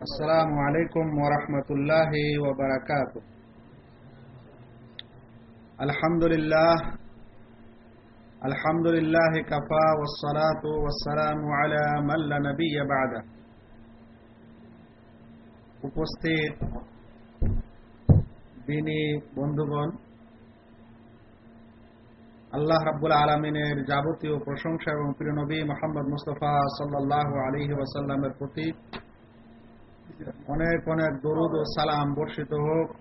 السلام عليكم ورحمة الله وبركاته الحمد لله الحمد لله كفى والصلاة والسلام على من لا نبي بعده উপস্থিত দিনী বন্ধুগণ আল্লাহ রাব্বুল আলমিনের যাবতীয় প্রশংসা এবং প্রিয় নবী মোহাম্মদ মুস্তফা সাল্লাহ আলহি ওয়াসাল্লামের প্রতি অনেক অনেক দরুদ ও সালাম বর্ষিত হোক।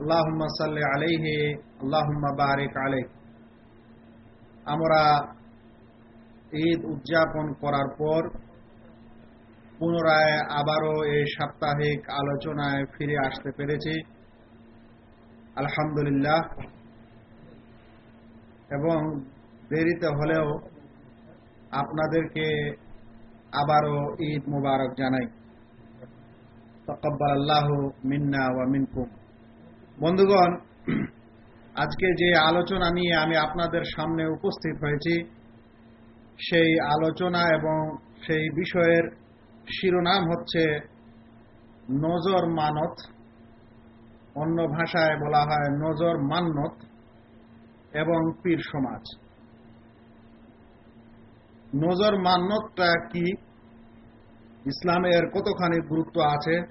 আল্লাহুম্মা সাল্লি আলাইহি, আল্লাহুম্মা বারিক আলাইহি। আমরা ঈদ উদযাপন করার পর পুনরায় আবারও এই সাপ্তাহিক আলোচনায় ফিরে আসতে পেরেছি। আলহামদুলিল্লাহ। এবং দেরিতে হলেও আপনাদেরকে আবারও ঈদ মুবারক জানাই। মিন্না বন্ধুগণ, আজকে যে আলোচনা নিয়ে আমি আপনাদের সামনে উপস্থিত হয়েছি, সেই আলোচনা এবং সেই বিষয়ের শিরোনাম হচ্ছে নজর মানত। অন্য ভাষায় বলা হয় নজর মান্নত এবং পীর সমাজ। নজর মান্যতটা কি? ইসলামের কতখানি গুরুত্ব আছে?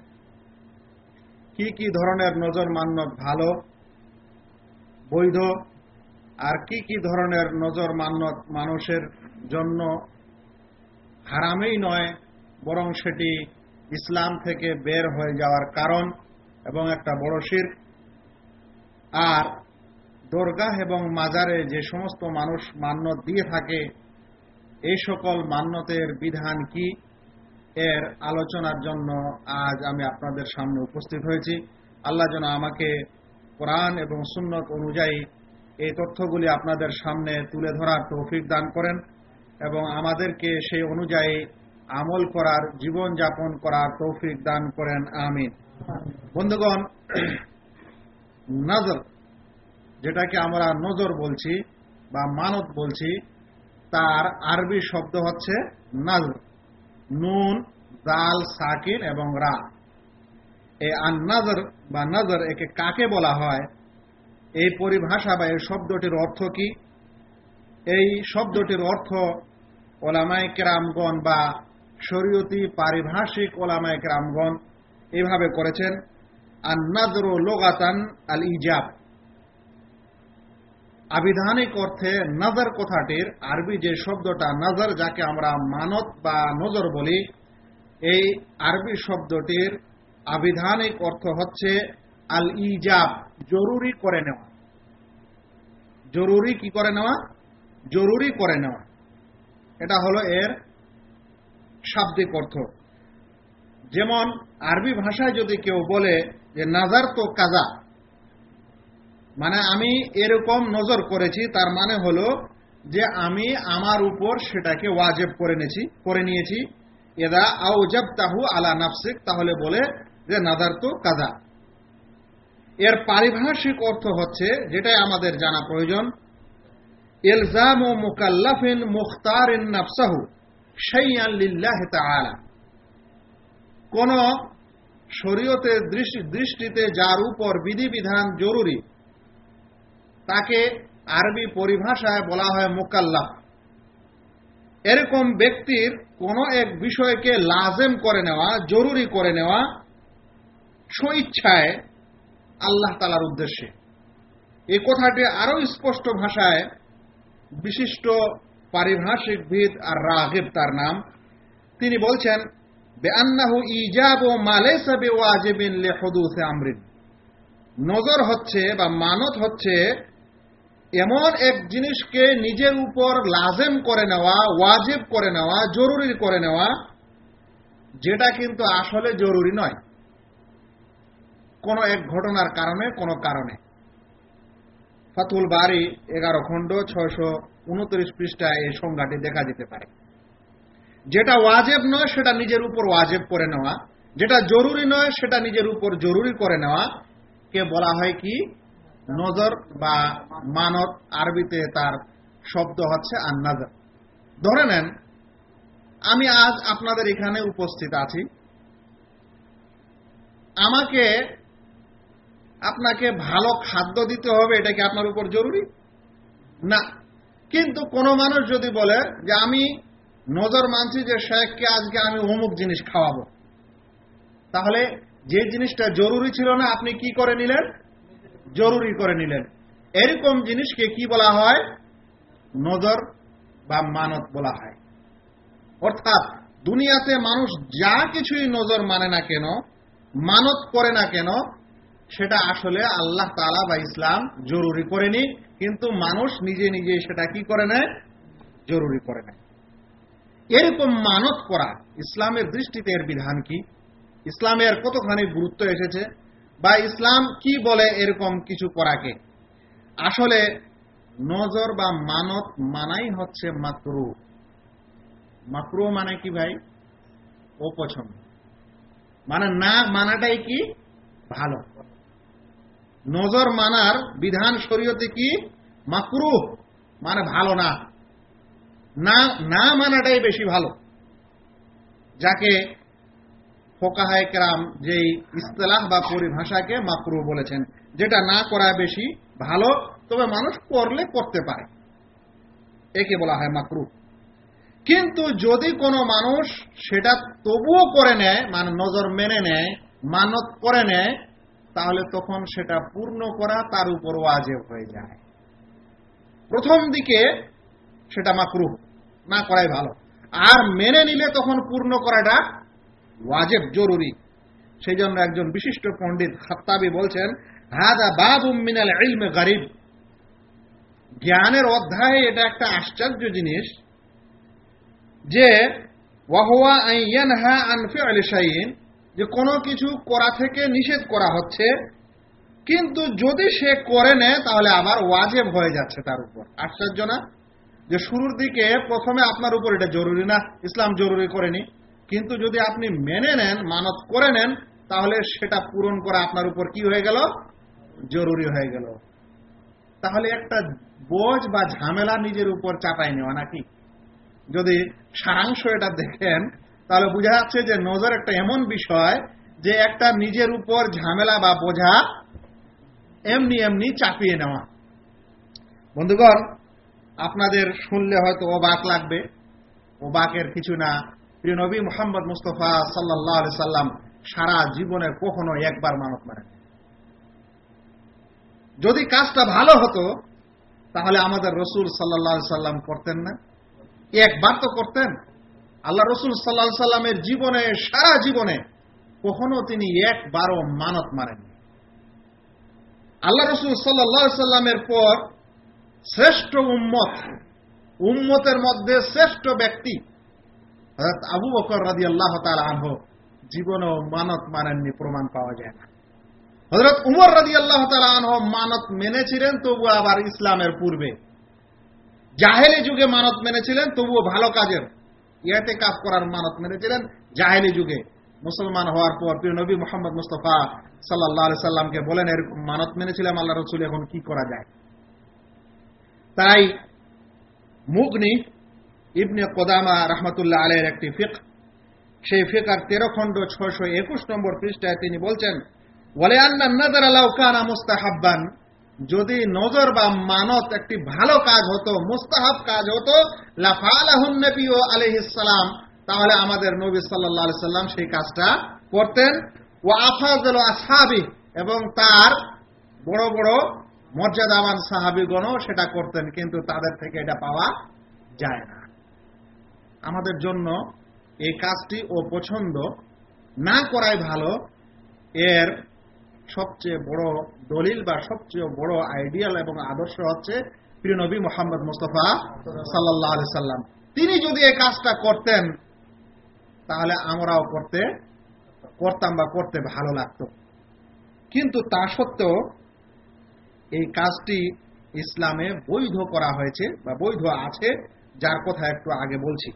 কি কি ধরনের নজর মান্যত ভালো, বৈধ, আর কি কি ধরনের নজর মান্যত মানুষের জন্য হারামেই নয়, বরং সেটি ইসলাম থেকে বের হয়ে যাওয়ার কারণ এবং একটা বড় শির আর দরগাহ এবং মাজারে যে সমস্ত মানুষ মান্যত দিয়ে থাকে এই সকল মান্যতের বিধান কি? এর আলোচনার জন্য আজ আমি আপনাদের সামনে উপস্থিত হয়েছি। আল্লাহ যেন আমাকে কোরআন এবং সুন্নত অনুযায়ী এই তথ্যগুলি আপনাদের সামনে তুলে ধরার তৌফিক দান করেন এবং আমাদেরকে সেই অনুযায়ী আমল করার জীবন যাপন করার তৌফিক দান করেন। আমিন। বন্ধুগণ, নজর, যেটাকে আমরা নজর বলছি বা মানত বলছি, তার আরবি শব্দ হচ্ছে নজর। নুন দাল সাকিন এবং রা। এই আন নজর বা নজর একে কাকে বলা হয়? এই পরিভাষা বা এই শব্দটির অর্থ কি? এই শব্দটির অর্থ ওলামায় কেরামগণ বা শরীয়তি পারিভাষিক ওলামায় কেরামগণ এভাবে করেছেন আর নজর লোগাতান আল ইজাব আবিধানিক অর্থে নজর কথাটির আরবি যে শব্দটা নজর, যাকে আমরা মানত বা নজর বলি, এই আরবি শব্দটির আবিধানিক অর্থ হচ্ছে আল ইজাব জরুরি করে নেওয়া। জরুরি কি করে নেওয়া? জরুরি করে নেওয়া। এটা হলো এর শাব্দিক অর্থ। যেমন আরবি ভাষায় যদি কেউ বলে যে, নাজার তো কাজা মানে আমি এরকম নজর করেছি, তার মানে হলো যে আমি আমার উপর সেটাকে ওয়াজেব করে নিয়েছি করে নিয়েছি। এদা আউজাব তাহু আলা নাফসিক, তাহলে বলে যে নাদার তো কাজা এর পারিভাষিক অর্থ হচ্ছে, যেটাই আমাদের জানা প্রয়োজন এলজাম ও মুকাল্লাফিন মুখতার নাফসাহু শাইয়ান লিল্লাহ তাআলা। কোন শরীয়তের দৃষ্টিতে যার উপর বিধিবিধান জরুরি তাকে আরবি পরিভাষায় বলা হয় মোকাল্লাফ। এরকম ব্যক্তির কোন এক বিষয়কে লাজেম করে নেওয়া, জরুরি করে নেওয়া স্বইচ্ছায় আল্লাহ তালার উদ্দেশ্যে। এই কথাটি আরও স্পষ্ট ভাষায় বিশিষ্ট পারিভাষিক ভিদ আর রাগেব তার নাম। তিনি বলছেন, বেআন্নাহু ইজাব ও মালেসা বে ওয়াজিবিন লে হদুসে আমরিন। নজর হচ্ছে বা মানত হচ্ছে এমন এক জিনিসকে নিজের উপর লাজেম করে নেওয়া, ওয়াজিব করে নেওয়া, জরুরি করে নেওয়া, যেটা কিন্তু আসলে জরুরি নয়। কোন এক ঘটনার কারণে, কোন কারণে। ফাতুল বাড়ি এগারো খণ্ড ছয়শো উনত্রিশ পৃষ্ঠায় এই সংজ্ঞাটি দেখা যেতে পারে। যেটা ওয়াজেব নয়, সেটা নিজের উপর ওয়াজেব করে নেওয়া। যেটা জরুরি নয়, সেটা নিজের উপর জরুরি করে নেওয়া। কে বলা হয় কি? নজর বা মানত আরবিতে তার শব্দ হচ্ছে আন্নাজর। ধরে নেন, আমি আজ আপনাদের এখানে উপস্থিত আছি। আমাকে, আপনাকে ভালো খাদ্য দিতে হবে, এটা কি আপনার উপর জরুরি? না। কিন্তু কোন মানুষ যদি বলে যে, আমি নজর মানছি যে শেখকে আজকে আমি অমুক জিনিস খাওয়াবো। তাহলে যে জিনিসটা জরুরি ছিল না, আপনি কি করে নিলেন? জরুরি করে নিলেন। এরকম জিনিসকে কি বলা হয়? নজর বা মানত বলা হয়। অর্থাৎ দুনিয়াতে মানুষ যা কিছুই নজর মানে না কেন, মানত করে না কেন, সেটা আসলে আল্লাহ তালা বা ইসলাম জরুরি করেনি কিন্তু মানুষ নিজে নিজে সেটা কি করে নেয়? জরুরি করে নেয়। এরকম মানত করা ইসলামের দৃষ্টিতে এর বিধান কি? ইসলামের কতখানি গুরুত্ব এসেছে? বা ইসলাম কি বলে এরকম কিছু করাকে? আসলে নজর বা মানত মানাই হচ্ছে মাকরু। মাকরু মানে কি ভাই? অপছন্দ। মানে না মানাটাই কি? ভালো। নজর মানার বিধান শরীয়তে কি? মাকরু। মানে ভালো না। না না মানাটাই বেশি ভালো। যাকে ফোকাহায় যেই ইস্তেলাহ বা পরিভাষাকে মাকরু বলেছেন, যেটা না করা বেশি ভালো, তবে মানুষ করলে করতে পারে। একে বলা হয় মাকরু। কিন্তু যদি কোনো মানুষ সেটা তবুও করে নেয় মানে নজর মেনে নেয়, মানত করে নেয়, তাহলে তখন সেটা পূর্ণ করা তার উপর ওয়াজেব হয়ে যায়। প্রথম দিকে সেটা মাকরু, না করাই ভালো। আর মেনে নিলে তখন পূর্ণ করাটা ওয়াজেব, জরুরি। সেই জন্য একজন বিশিষ্ট পণ্ডিত খাত্তাবি বলছেন, হাদা বাবু মিনাল ইলমে গরিব। জ্ঞানের অধ্যায়ে এটা একটা আশ্চর্য জিনিস যে, ওয়াহুয়া আইয়ানহা আনফি আলিশাইন যে কোনো কিছু করা থেকে নিষেধ করা হচ্ছে, কিন্তু যদি সে করে নেয়, তাহলে আবার ওয়াজেব হয়ে যাচ্ছে তার উপর। আশ্চর্য না? যে শুরুর দিকে প্রথমে আপনার উপর এটা জরুরি না, ইসলাম জরুরি করেনি। কিন্তু যদি আপনি মেনে নেন, মানত করে নেন, তাহলে সেটা পূরণ করা আপনার উপর কি হয়ে গেল? জরুরি হয়ে গেল। তাহলে একটা বোঝ বা ঝামেলা নিজের উপর চাপাই নেওয়া নাকি? যদি সারাংশ এটা দেখেন, তাহলে বোঝা যাচ্ছে যে নজর একটা এমন বিষয় যে একটা নিজের উপর ঝামেলা বা বোঝা এমনি এমনি চাপিয়ে নেওয়া। বন্ধুগণ, আপনাদের শুনলে হয়তো অবাক লাগবে। অবাকের কিছু না। প্রিয় নবী মোহাম্মদ মুস্তফা সাল্লাহ সাল্লাম সারা জীবনে কখনো একবার মানত মারেন যদি কাজটা ভালো হতো, তাহলে আমাদের রসুল সাল্লাহ সাল্লাম করতেন না। একবার তো করতেন। আল্লাহ রসুল সাল্লাহ সাল্লামের জীবনে, সারা জীবনে কখনো তিনি একবারও মানত মারেন আল্লাহ রসুল সাল্লাহ সাল্লামের পর শ্রেষ্ঠ উম্মত, উম্মতের মধ্যে শ্রেষ্ঠ ব্যক্তি আবু বকর রাজি আল্লাহ আনহ জীবনেও মানত মানেননি, প্রমাণ পাওয়া যায় না। হজরত উমর রাজি আল্লাহ আনহ মানত মেনেছিলেন তবু আবার ইসলামের পূর্বে। জাহেলি যুগে মানত মেনেছিলেন, তবুও ভালো কাজের। ইয়াতে কাজ করার মানত মেনেছিলেন জাহেলি যুগে। মুসলমান হওয়ার পর প্রিয় নবী মোহাম্মদ মুস্তফা সাল্লাহ সাল্লামকে বলেন এরকম মানত মেনেছিলাম আল্লাহ রসুল, এখন কি করা যায়? তাই মুগনি ইবনে কোদামা রহমতুল্লাহ আলের একটি ফিক সেই ফিকার তেরো খণ্ড ছয়শো একুশ নম্বর পৃষ্ঠায় তিনি বলছেন বলে আন্না নজর আলাউ কানা মুস্তাহাব্বান। যদি নজর বা মানত একটি ভালো কাজ হতো, মুস্তাহাব কাজ হতো লাফালাহুন আলহিসাম তাহলে আমাদের নবী সাল্লাহ সাল্লাম সেই কাজটা করতেন। ও আফাজল আসহাবি, এবং তার বড় বড় মর্যাদাবান সাহাবিগণও সেটা করতেন, কিন্তু তাদের থেকে এটা পাওয়া যায় না। আমাদের জন্য এই কাজটি ও পছন্দ না করাই ভালো, এর সবচেয়ে বড় দলিল বা সবচেয়ে বড় আইডিয়াল এবং আদর্শ হচ্ছে প্রিয় নবী মোহাম্মদ মুস্তফা সাল্লাহ আলি সাল্লাম। তিনি যদি এই কাজটা করতেন, তাহলে আমরাও করতে, করতাম বা করতে ভালো লাগত। কিন্তু তা সত্ত্বেও এই কাজটি ইসলামে বৈধ করা হয়েছে বা বৈধ আছে, যার কথা একটু আগে বলছি।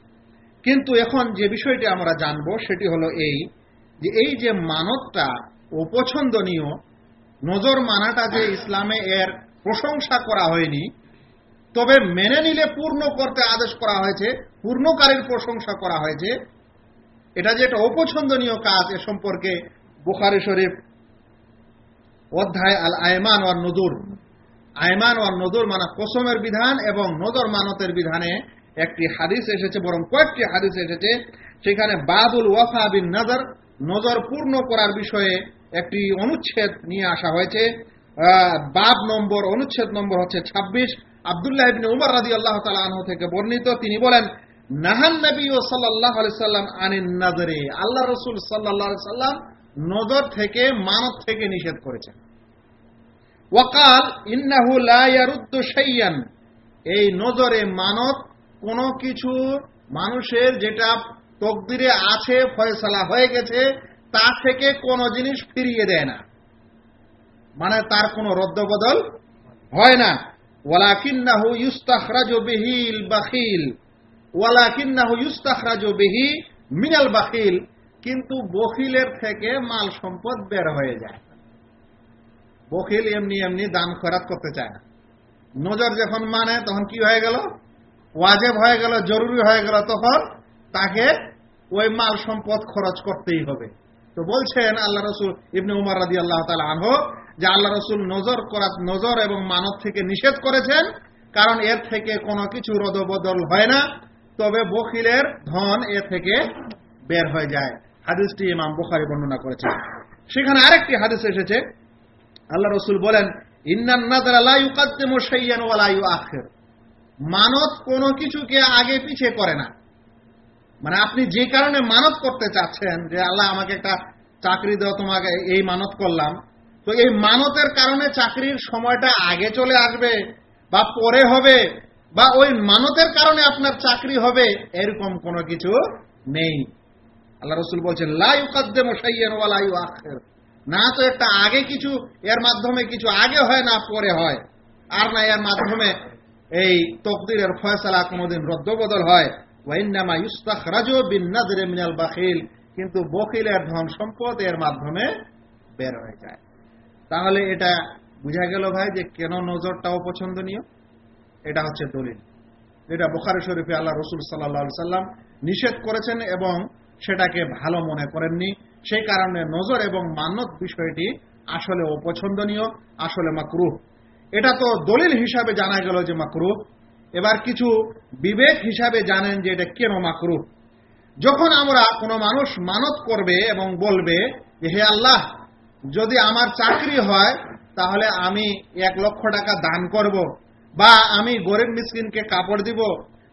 কিন্তু এখন যে বিষয়টি আমরা জানব, সেটি হলো এই, যে এই যে মানতটা অপছন্দনীয়, নজর মানাটা যে ইসলামে এর প্রশংসা করা হয়নি, তবে মেনে নিলে পূর্ণ করতে আদেশ করা হয়েছে পূর্ণকারীর প্রশংসা করা হয়েছে, এটা যে একটা অপছন্দনীয় কাজ এ সম্পর্কে বুখারি শরীফ অধ্যায় আল আয়মান ওয়ার নদুর আয়মান ওয়ার নদুর মানে কোসমের বিধান এবং নদর মানতের বিধানে একটি হাদিস এসেছে, বরং কয়েকটি হাদিস এসেছে সেখানে বাদুল ওয়াফা বিন নজর নজর পূর্ণ করার বিষয়ে একটি অনুচ্ছেদ নিয়ে আসা হয়েছে। বাব নম্বর, অনুচ্ছেদ নম্বর হচ্ছে ছাব্বিশ। আবদুল্লাহ ইবনে উমর রাজি আল্লাহ তালা আনহু থেকে বর্ণিত, তিনি বলেন, নাহান নবী ও সাল্লাহ সাল্লাম আনিন নাজরে। আল্লাহ রসুল সাল্লাহ সাল্লাম নজর থেকে মানত থেকে নিষেধ করেছেন। ওয়াকাল ইন্নাহু লা ইয়ারুদ্দু শাইয়ান এই নজরে মানত কোনো কিছু মানুষের যেটা তকদিরে আছে, ফয়সালা হয়ে গেছে তা থেকে কোনো জিনিস ফিরিয়ে দেয় না। মানে তার কোনো রদ্দবদল হয় না। বিহিল বিহি মিনাল বাখিল। কিন্তু বখিলের থেকে মাল সম্পদ বের হয়ে যায়। বখিল এমনি এমনি দান খরাত করতে চায় না। নজর যখন মানে তখন কি হয়ে গেল? ওয়াজেব হয়ে গেল, জরুরি হয়ে গেল, তখন তাকে ওই মাল সম্পদ খরচ করতেই হবে। তো বলছেন আল্লাহ রসুল ইবনে উমর রাদি আল্লাহ তালা আনহ যে আল্লাহ রসুল নজর করা, নজর এবং মানব থেকে নিষেধ করেছেন, কারণ এর থেকে কোনো কিছু রদবদল হয় না, তবে বকিলের ধন এ থেকে বের হয়ে যায়। হাদিসটি ইমাম বুখারি বর্ণনা করেছেন। সেখানে আরেকটি হাদিস এসেছে। আল্লাহ রসুল বলেন, ইন্নান নাদারা লা ইউকাদ্দিমু শাইয়ান ওয়া লা ইউআখির। মানত কোনো কিছুকে আগে পিছে করে না। মানে আপনি যে কারণে মানত করতে চাচ্ছেন যে আল্লাহ আমাকে একটা চাকরি দাও, তোমাকে এই মানত করলাম। তো এই মানতের কারণে চাকরির সময়টা আগে চলে আসবে বা পরে হবে বা ওই মানতের কারণে আপনার চাকরি হবে, এরকম কোনো কিছু নেই। আল্লাহ রসুল বলছেন লাই উকাদ্দে মশাইয়েন ওয়ালাই আখের না তো একটা আগে কিছু, এর মাধ্যমে কিছু আগে হয় না পরে হয়। আর না এর মাধ্যমে এই তকদিরের ফয়সালা কোনোদিন রদ্দবদল হয়। ওয়াইন্নামা ইউস্তাখরাজু বিন নাজরে মিনাল বাখিল। কিন্তু বকিলের ধন সম্পদ এর মাধ্যমে বের হয়ে যায়। তাহলে এটা বুঝা গেল ভাই যে কেন নজরটা অপছন্দনীয় এটা হচ্ছে দলিল। যেটা বোখারি শরীফে আল্লাহ রসুল সাল্লাহ সাল্লাম নিষেধ করেছেন এবং সেটাকে ভালো মনে করেননি। সেই কারণে নজর এবং মানত বিষয়টি আসলে অপছন্দনীয়, আসলে মাকরুহ। এটা তো দলিল হিসাবে জানা গেল যে মাকরুহ। এবার কিছু বিবেক হিসাবে জানেন যে এটা কেন মাকরুহ। যখন আমরা কোনো মানুষ মানত করবে এবং বলবে যে, হে আল্লাহ, যদি আমার চাকরি হয়, তাহলে আমি এক লক্ষ টাকা দান করব বা আমি গরিব মিসকিনকে কাপড় দিব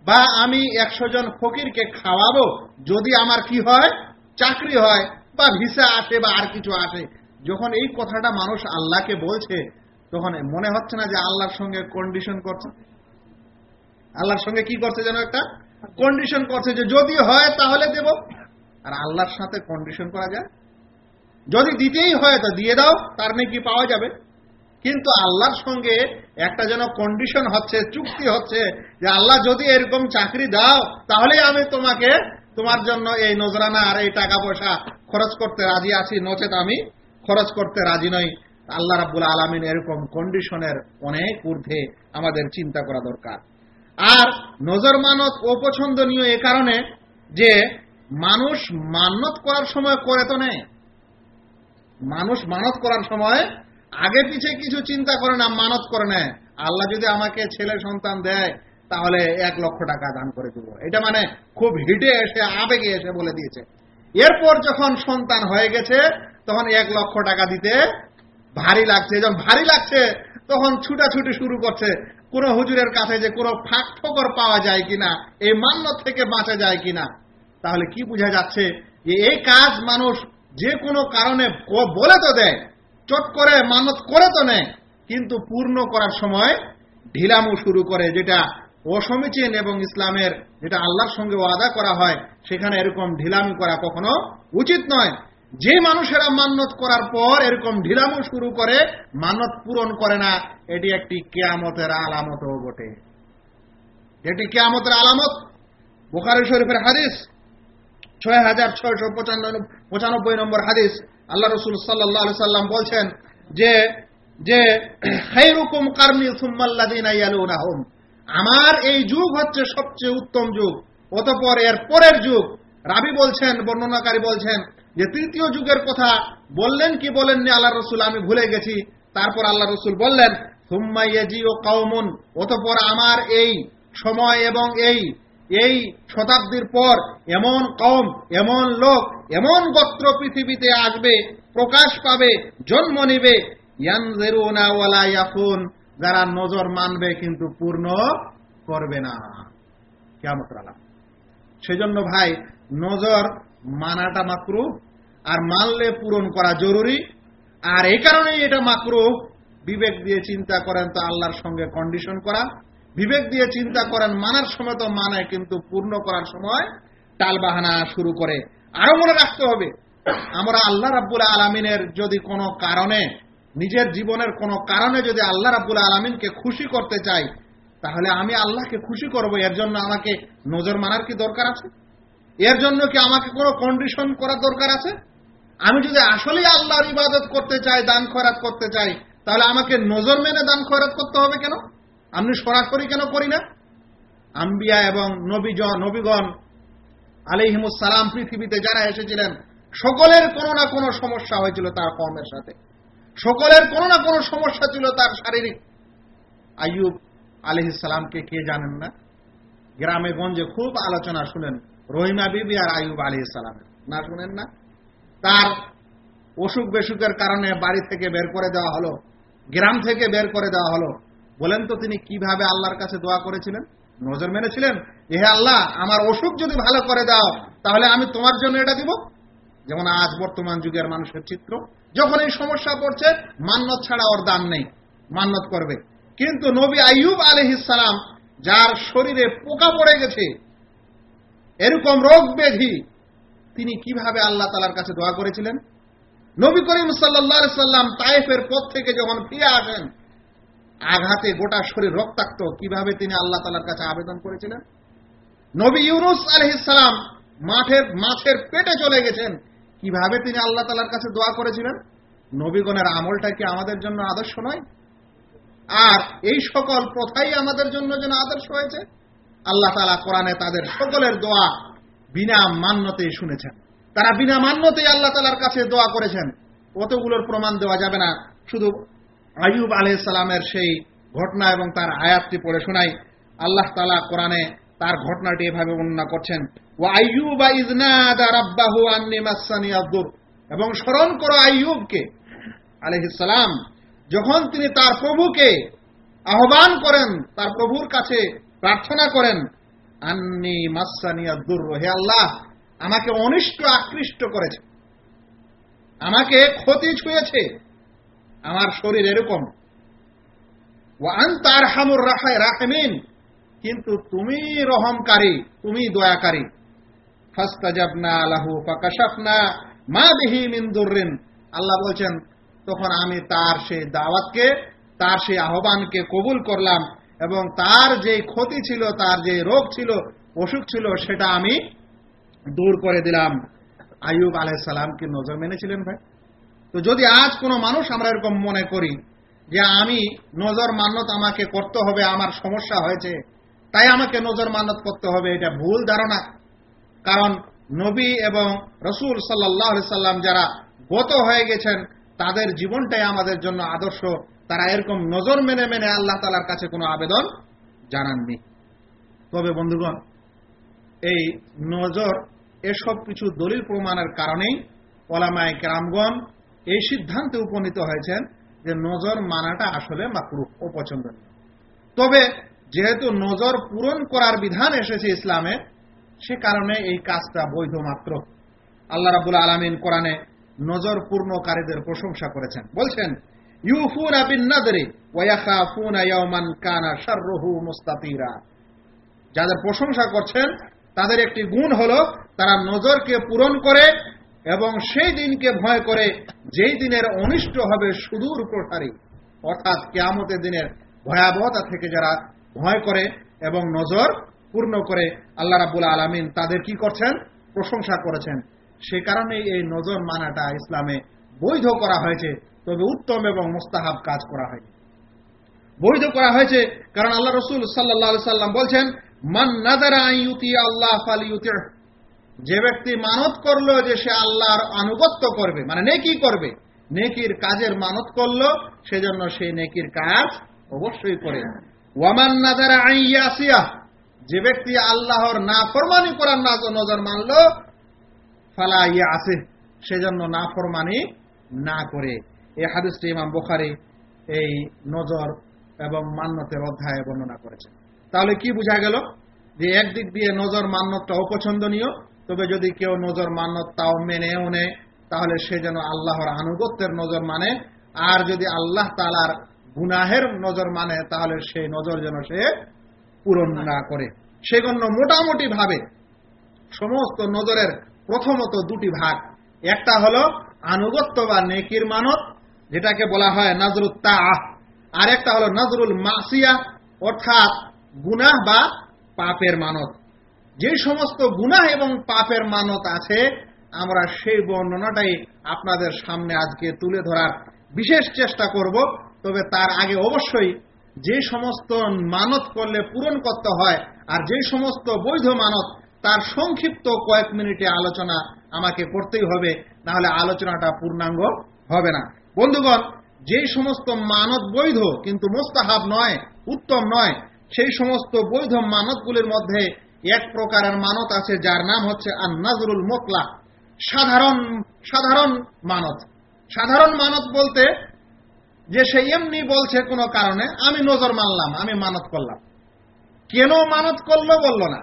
বা আমি একশো জন ফকিরকে খাওয়াবো। যদি আমার কি হয়, চাকরি হয় বা ভিসা আসে বা আর কিছু আসে। যখন এই কথাটা মানুষ আল্লাহকে বলছে তখন মনে হচ্ছে না যে আল্লাহর সঙ্গে কন্ডিশন করছে। আল্লাহর সঙ্গে কি করছে যেন একটা কন্ডিশন করছে যে যদি হয় তাহলে দেব। আর আল্লাহর সাথে কন্ডিশন করা যায়। যদি দিতেই হয় তো দিয়ে দাও, তার নাকি পাওয়া যাবে? কিন্তু আল্লাহর সঙ্গে একটা যেন কন্ডিশন হচ্ছে, চুক্তি হচ্ছে যে আল্লাহ যদি এরকম চাকরি দাও তাহলে আমি তোমাকে তোমার জন্য এই নজরানা আর এই টাকা পয়সা খরচ করতে রাজি আছি, নচেত আমি খরচ করতে রাজি নই। আল্লাহ রাবুল আলমিন এরকম কন্ডিশনের অনেক ঊর্ধ্বে আমাদের চিন্তা করা দরকার। আর নজর মানত অপছন্দনীয় এ কারণে যে মানুষ মান্নত করার সময় করে তো নেই। মানুষ মানত করার সময় আগে পিছে কিছু চিন্তা করে না মানত করে নেয়। আল্লাহ যদি আমাকে ছেলে সন্তান দেয়, তাহলে এক লক্ষ টাকা দান করে দেবো। এটা মানে খুব হিটে এসে, আবেগে এসে বলে দিয়েছে। এরপর যখন সন্তান হয়ে গেছে, তখন এক লক্ষ টাকা দিতে ভারী লাগছে, যখন ভারী লাগছে, তখন ছুটাছুটি শুরু করছে। কোন হুজুরের কাছে যে কোনো ফাঁক ঠোকর পাওয়া যায় কিনা এই মান্য থেকে বাঁচা যায় কিনা, তাহলে কি বোঝা যাচ্ছে যে এই কাজ মানুষ যে কোনো কারণে বলে তো দেয়, চট করে মানত করে তো নেয়, কিন্তু পূর্ণ করার সময় ঢিলামু শুরু করে, যেটা অসমীচীন এবং ইসলামের, যেটা আল্লাহর সঙ্গে ওয়াদা করা হয়, সেখানে এরকম ঢিলামি করা কখনো উচিত নয়। যে মানুষেরা মান্নত করার পর এরকম ঢিলামু শুরু করে মানত পূরণ করে না, এটি একটি কেয়ামতের আলামতও বটে। এটি কেয়ামতের আলামত? বোখারি শরীফের হাদিস, ছয় হাজার ছয়শো পঁচানব্বই নম্বর হাদিস। আল্লাহ রসুল সাল্লাহ সাল্লাম বলছেন যে যে খৈরুকুম কার্নি সুম্মাল্লাদিন আমার এই যুগ হচ্ছে সবচেয়ে উত্তম যুগ। অতপর এর পরের যুগ। রাবি বলছেন, বর্ণনাকারী বলছেন যে তৃতীয় যুগের কথা বললেন কি বলেননি আল্লাহ রসুল? আমি ভুলে গেছি। তারপর আল্লাহ রসুল বললেন হুম্মাইয়াজি ও কাউমুন অতপর আমার এই সময় এবং এই এই শতাব্দীর পর এমন কম এমন লোক, এমন গোত্র পৃথিবীতে আসবে, প্রকাশ পাবে, জন্ম নিবে। যারা নজর মানবে কিন্তু পূর্ণ করবে না। কেমন সেজন্য ভাই, নজর মানাটা মাকরু আর মানলে পূরণ করা জরুরি। আর এই কারণেই এটা মাকরু। বিবেক দিয়ে চিন্তা করেন তো আল্লাহর সঙ্গে কন্ডিশন করা। বিবেক দিয়ে চিন্তা করেন মানার সময় তো মানে কিন্তু পূর্ণ করার সময় টালবাহানা শুরু করে। আরও মনে রাখতে হবে, আমরা আল্লাহ রাব্বুল আলমিনের যদি কোনো কারণে, নিজের জীবনের কোনো কারণে যদি আল্লাহ রাব্বুল আলমিনকে খুশি করতে চাই, তাহলে আমি আল্লাহকে খুশি করব। এর জন্য আমাকে নজর মানার কি দরকার আছে? এর জন্য কি আমাকে কোনো কন্ডিশন করার দরকার আছে? আমি যদি আসলে আল্লাহর ইবাদত করতে চাই, দান খরাত করতে চাই, তাহলে আমাকে নজর মেনে দান খরাত করতে হবে কেন? আমি সরাসরি কেন করি না? আম্বিয়া এবং নবীজন নবীগণ আলিহিমুসালাম পৃথিবীতে যারা এসেছিলেন, সকলের কোনো না কোনো সমস্যা হয়েছিল তার কর্মের সাথে। সকলের কোনো না কোনো সমস্যা ছিল তার শারীরিক। আইয়ুব আলহিসামকে কে জানেন না? গ্রামে গঞ্জে খুব আলোচনা শুনেন রহিমা বিবি আর আইয়ুব আলহিসামের না শুনেন না? তার অসুখ বেসুখের কারণে বাড়ি থেকে বের করে দেওয়া হলো, গ্রাম থেকে বের করে দেওয়া হলো। বলেন তো তিনি কীভাবে আল্লাহর কাছে দোয়া করেছিলেন? নজর মেনেছিলেন? যে হে আল্লাহ, আমার অসুখ যদি ভালো করে দাও, তাহলে আমি তোমার জন্য এটা দিব। যেমন আজ বর্তমান যুগের মানুষের চিত্র। যখন এই সমস্যা পড়ছে, মান্নত ছাড়া ওর দান নেই, মান্নত করবে। কিন্তু নবী আইয়ুব আলহিসাম যার শরীরে পোকা পড়ে গেছে, এরকম রোগ ব্যাধি তিনি কীভাবে আল্লাহ তালার কাছে দোয়া করেছিলেন? নবী করিম সাল্লা সাল্লাম তাইফের পথ থেকে যখন ফিরে আসেন, আঘাতে গোটা শরীর রক্তাক্ত, কীভাবে তিনি আল্লাহ তালার কাছে আবেদন করেছিলেন? নবী ইউনুস আলহিসাম মাঠের, মাছের পেটে চলে গেছেন, কীভাবে তিনি আল্লাহ তালার কাছে দোয়া করেছিলেন? নবীগণের আমলটা কি আমাদের জন্য আদর্শ নয়? আর এই সকল প্রথাই আমাদের জন্য যেন আদর্শ হয়েছে? আল্লাহ তালা কোরআনে তাদের সকলের দোয়া বিনা মান্যতেই শুনেছেন। তারা বিনা মান্যতেই আল্লাহ তালার কাছে দোয়া করেছেন। কতগুলোর প্রমাণ দেওয়া যাবে না। শুধু আইয়ুব আলহ সালামের সেই ঘটনা এবং তার আয়াতটি পড়ে শোনাই। আল্লাহ তালা কোরআনে তার ঘটনাটি এভাবে বর্ণনা করছেন ও আইয়ুব রাব্বাহু আন্নি আব্দুর এবং স্মরণ করো আইয়ুবকে আলহিসাম যখন তিনি তার প্রভুকে আহ্বান করেন, তার প্রভুর কাছে প্রার্থনা করেন আন্নি মাসানি আব্দুর হে আল্লাহ, আমাকে অনিষ্ট আকৃষ্ট করেছে। আমাকে ক্ষতি ছুঁয়েছে। আমার শরীর এরকম। ও আন্তার হামুর রাখায় রাহমিন। কিন্তু তুমি রহমকারী, তুমি দয়াকারী। ফাস্তাজাবনা আলাহু ফাকাশাফনা মা বিহি মিন দুররিন। আল্লাহ বলছেন, তখন আমি তার সেই দাওয়াতকে, তার সেই আহ্বানকে কবুল করলাম। এবং তার যে ক্ষতি ছিল, তার যে রোগ ছিল, অসুখ ছিল, সেটা আমি দূর করে দিলাম। আইয়ুব আলাইসালাম কি নজর মেনেছিলেন ভাই। তো যদি আজ কোনো মানুষ আমরা এরকম মনে করি যে আমি নজর মান্যত আমাকে করতে হবে, আমার সমস্যা হয়েছে, তাই আমাকে নজর মান্যত করতে হবে, এটা ভুল ধারণা। কারণ নবী এবং রসুল সাল্লাহ সাল্লাম যারা গত হয়ে গেছেন, তাদের জীবনটাই আমাদের জন্য আদর্শ। তারা এরকম নজর মেনে মেনে আল্লাহ তালার কাছে কোনো আবেদন জানাননি। তবে বন্ধুগণ, এই নজর, এসব কিছু দলিল প্রমাণের কারণেই ওলামায় কেরামগণ এই সিদ্ধান্তে উপনীত হয়েছেন যে নজর মানাটা আসলে মাকরু অপছন্দনীয় তবে যেহেতু নজর পূরণ করার বিধান এসেছে ইসলামে, সে কারণে এই কাজটা বৈধ মাত্র। আল্লাহ রাবুল আলমিন কোরআনে নজর পূর্ণকারীদের প্রশংসা করেছেন। বলছেন ইউফুন আবিন নাদরে ওয়াখাফুন ইয়ামান কানা শাররুহু মুস্তাতিরা। যাদের প্রশংসা করছেন, তাদের একটি গুণ হলো তারা নজরকে পূরণ করে এবং সেই দিনকে ভয় করে যেই দিনের অনিষ্ট হবে সুদূর প্রসারী অর্থাৎ কেয়ামতের দিনের ভয়াবহতা থেকে যারা ভয় করে এবং নজর পূর্ণ করে, আল্লাহ রাবুল আলমিন তাদের কি করছেন? প্রশংসা করেছেন। সে কারণে এই নজর মানাটা ইসলামে বৈধ করা হয়েছে। তবে উত্তম এবং মোস্তাহাব কাজ করা হয়নি। বৈধ করা হয়েছে কারণ আল্লাহ রসুল সাল্লাহ সাল্লাম বলছেন, মান নাদারা ইউতি আল্লাহ ফালিউতি যে ব্যক্তি মানত করল যে সে আল্লাহর আনুগত্য করবে মানে নেকি করবে, নেকির কাজের মানত করল, সেজন্য সেই নেকির কাজ অবশ্যই করে ওয়ামান নাজারা আইয়াসিয়া যে ব্যক্তি আল্লাহর না ফরমানি করার না নজর মানল, ফালা ইয়া আছে সেজন্য না ফরমানি না করে। এই হাদিসটি ইমাম বোখারি এই নজর এবং মান্যতের অধ্যায়ে বর্ণনা করেছেন। তাহলে কি বোঝা গেল? যে একদিক দিয়ে নজর মান্যতটা অপছন্দনীয় তবে যদি কেউ নজর মান্যত তাও মেনেও নেয়, তাহলে সে যেন আল্লাহর আনুগত্যের নজর মানে আর যদি আল্লাহ তালার গুনাহের নজর মানে তাহলে সেই নজর যেন সে পূরণ না করে। সেজন্য মোটামুটি ভাবে সমস্ত নজরের প্রথমত দুটি ভাগ। একটা হলো আনুগত্য বা নেকির মানত যেটাকে বলা হয় নজরুত তাহ আর একটা হলো নজরুল মাসিয়া, অর্থাৎ গুনাহ বা পাপের মানত। যে সমস্ত গুনাহ এবং পাপের মানত আছে, আমরা সেই বর্ণনাটাই আপনাদের সামনে আজকে তুলে ধরার বিশেষ চেষ্টা করব। তবে তার আগে অবশ্যই যে সমস্ত মানত করলে পূরণ করতে হয় আর যে সমস্ত বৈধ মানত, তার সংক্ষিপ্ত কয়েক মিনিটে আলোচনা আমাকে করতেই হবে। না হলে আলোচনাটা পূর্ণাঙ্গ হবে না। বন্ধুগণ, যে সমস্ত মানত বৈধ কিন্তু মোস্তাহাব নয়, উত্তম নয়, সেই সমস্ত বৈধ মানতগুলির মধ্যে এক প্রকারের মানত আছে, যার নাম হচ্ছে আর নাজরুল মোকলা সাধারণ সাধারণ মানত সাধারণ মানত বলতে যে সে এমনি বলছে কোনো কারণে, আমি নজর মানলাম আমি মানত করলাম। কেন মানত করল বলল না।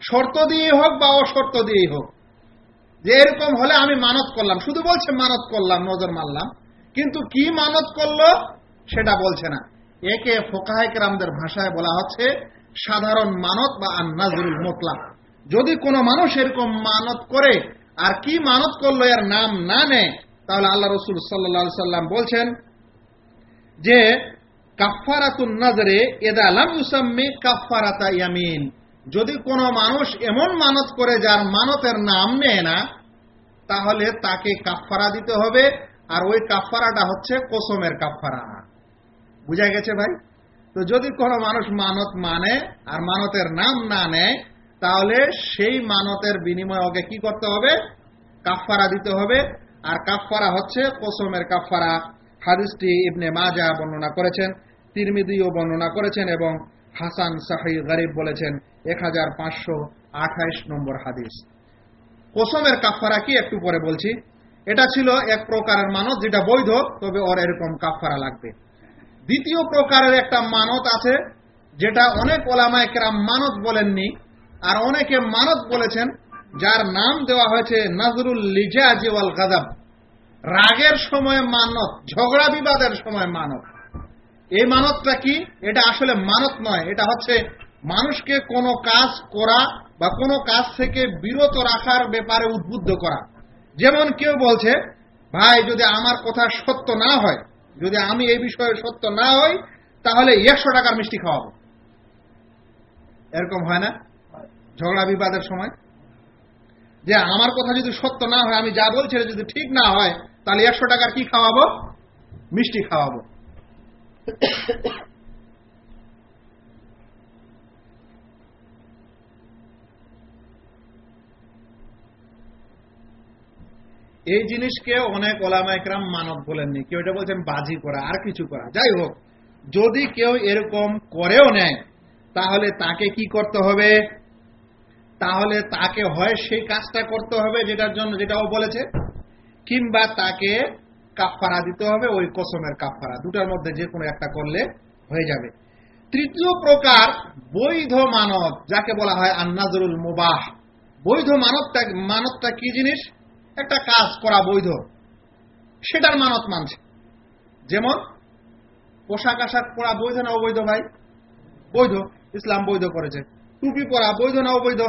শর্ত দিয়ে হোক বা অশর্ত দিয়েই হোক যে এরকম হলে আমি মানত করলাম। শুধু বলছে মানত করলাম, নজর মারলাম। কিন্তু কি মানত করল সেটা বলছে না। একে ফোকাহাইকরামদের ভাষায় বলা হচ্ছে সাধারণ মানত বা আন্নাজরুল মোতলা যদি কোনো মানুষ এরকম মানত করে আর কি মানত করল এর নাম না নেয়, তাহলে আল্লাহ রসুল সাল্লা সাল্লাম বলছেন যে কাফারাতুন নজরে এদা আলাম ইউসাম্মি কাফারাতা ইয়ামিন। যদি কোনো মানুষ এমন মানত করে যার মানতের নাম নেয় না, তাহলে তাকে কাফারা দিতে হবে, আর ওই কাফারাটা হচ্ছে কোসমের কাফারা বুঝা গেছে ভাই? তো যদি কোনো মানুষ মানত মানে আর মানতের নাম না নেয়, তাহলে সেই মানতের বিনিময়ে ওকে কি করতে হবে? কাফারা দিতে হবে, আর কাফারা হচ্ছে কোসমের কাফারা হাদিসটি ইবনে মাজা বর্ণনা করেছেন, তিরমিদিও বর্ণনা করেছেন এবং হাসান সাহি গরিব বলেছেন। এক হাজার পাঁচশো আঠাইশ নম্বর হাদিস। কোসমের কাফারা কি একটু পরে বলছি? এটা ছিল এক প্রকারের মানত, যেটা বৈধ, তবে ওর এরকম কাফারা লাগবে। দ্বিতীয় প্রকারের একটা মানত আছে, যেটা অনেক ওলামায় কেরাম মানত বলেননি, আর অনেকে মানত বলেছেন, যার নাম দেওয়া হয়েছে নজরুল লিজাজ ওয়াল গাজাব রাগের সময় মানত, ঝগড়া বিবাদের সময় মানত। এই মানতটা কি? এটা আসলে মানত নয়, এটা হচ্ছে মানুষকে কোনো কাজ করা বা কোনো কাজ থেকে বিরত রাখার ব্যাপারে উদ্বুদ্ধ করা। যেমন কেউ বলছে, ভাই, যদি আমার কথা সত্য না হয়, যদি আমি এই বিষয়ে সত্য না হই, তাহলে একশো টাকার মিষ্টি খাওয়াবো। এরকম হয় না? ঝগড়া বিবাদের সময়? যে আমার কথা যদি সত্য না হয়, আমি যা বলছি যদি ঠিক না হয়, তাহলে একশো টাকার কি খাওয়াবো? মিষ্টি খাওয়াবো। এই জিনিসকে অনেক ওলামা একরাম মানব বলেননি। কেউ এটা বলছেন বাজি করা, আর কিছু করা। যাই হোক, যদি কেউ এরকম করেও নেয়, তাহলে তাকে কি করতে হবে? তাহলে তাকে হয় সেই কাজটা করতে হবে যেটার জন্য যেটাও বলেছে, কিংবা তাকে কাফারা দিতে হবে, ওই কসমের কাফারা দুটার মধ্যে যে কোনো একটা করলে হয়ে যাবে। তৃতীয় প্রকার বৈধ মানত যাকে বলা হয় আন্নাজরুল মুবাহ। বৈধ মানবটা মানবটা কি জিনিস? একটা কাজ করা বৈধ। সেটার মানত মানছে। যেমন, পোশাক আশাক পরা বৈধ না অবৈধ ভাই? বৈধ, ইসলাম বৈধ করেছে। টুপি পরা বৈধ না অবৈধ?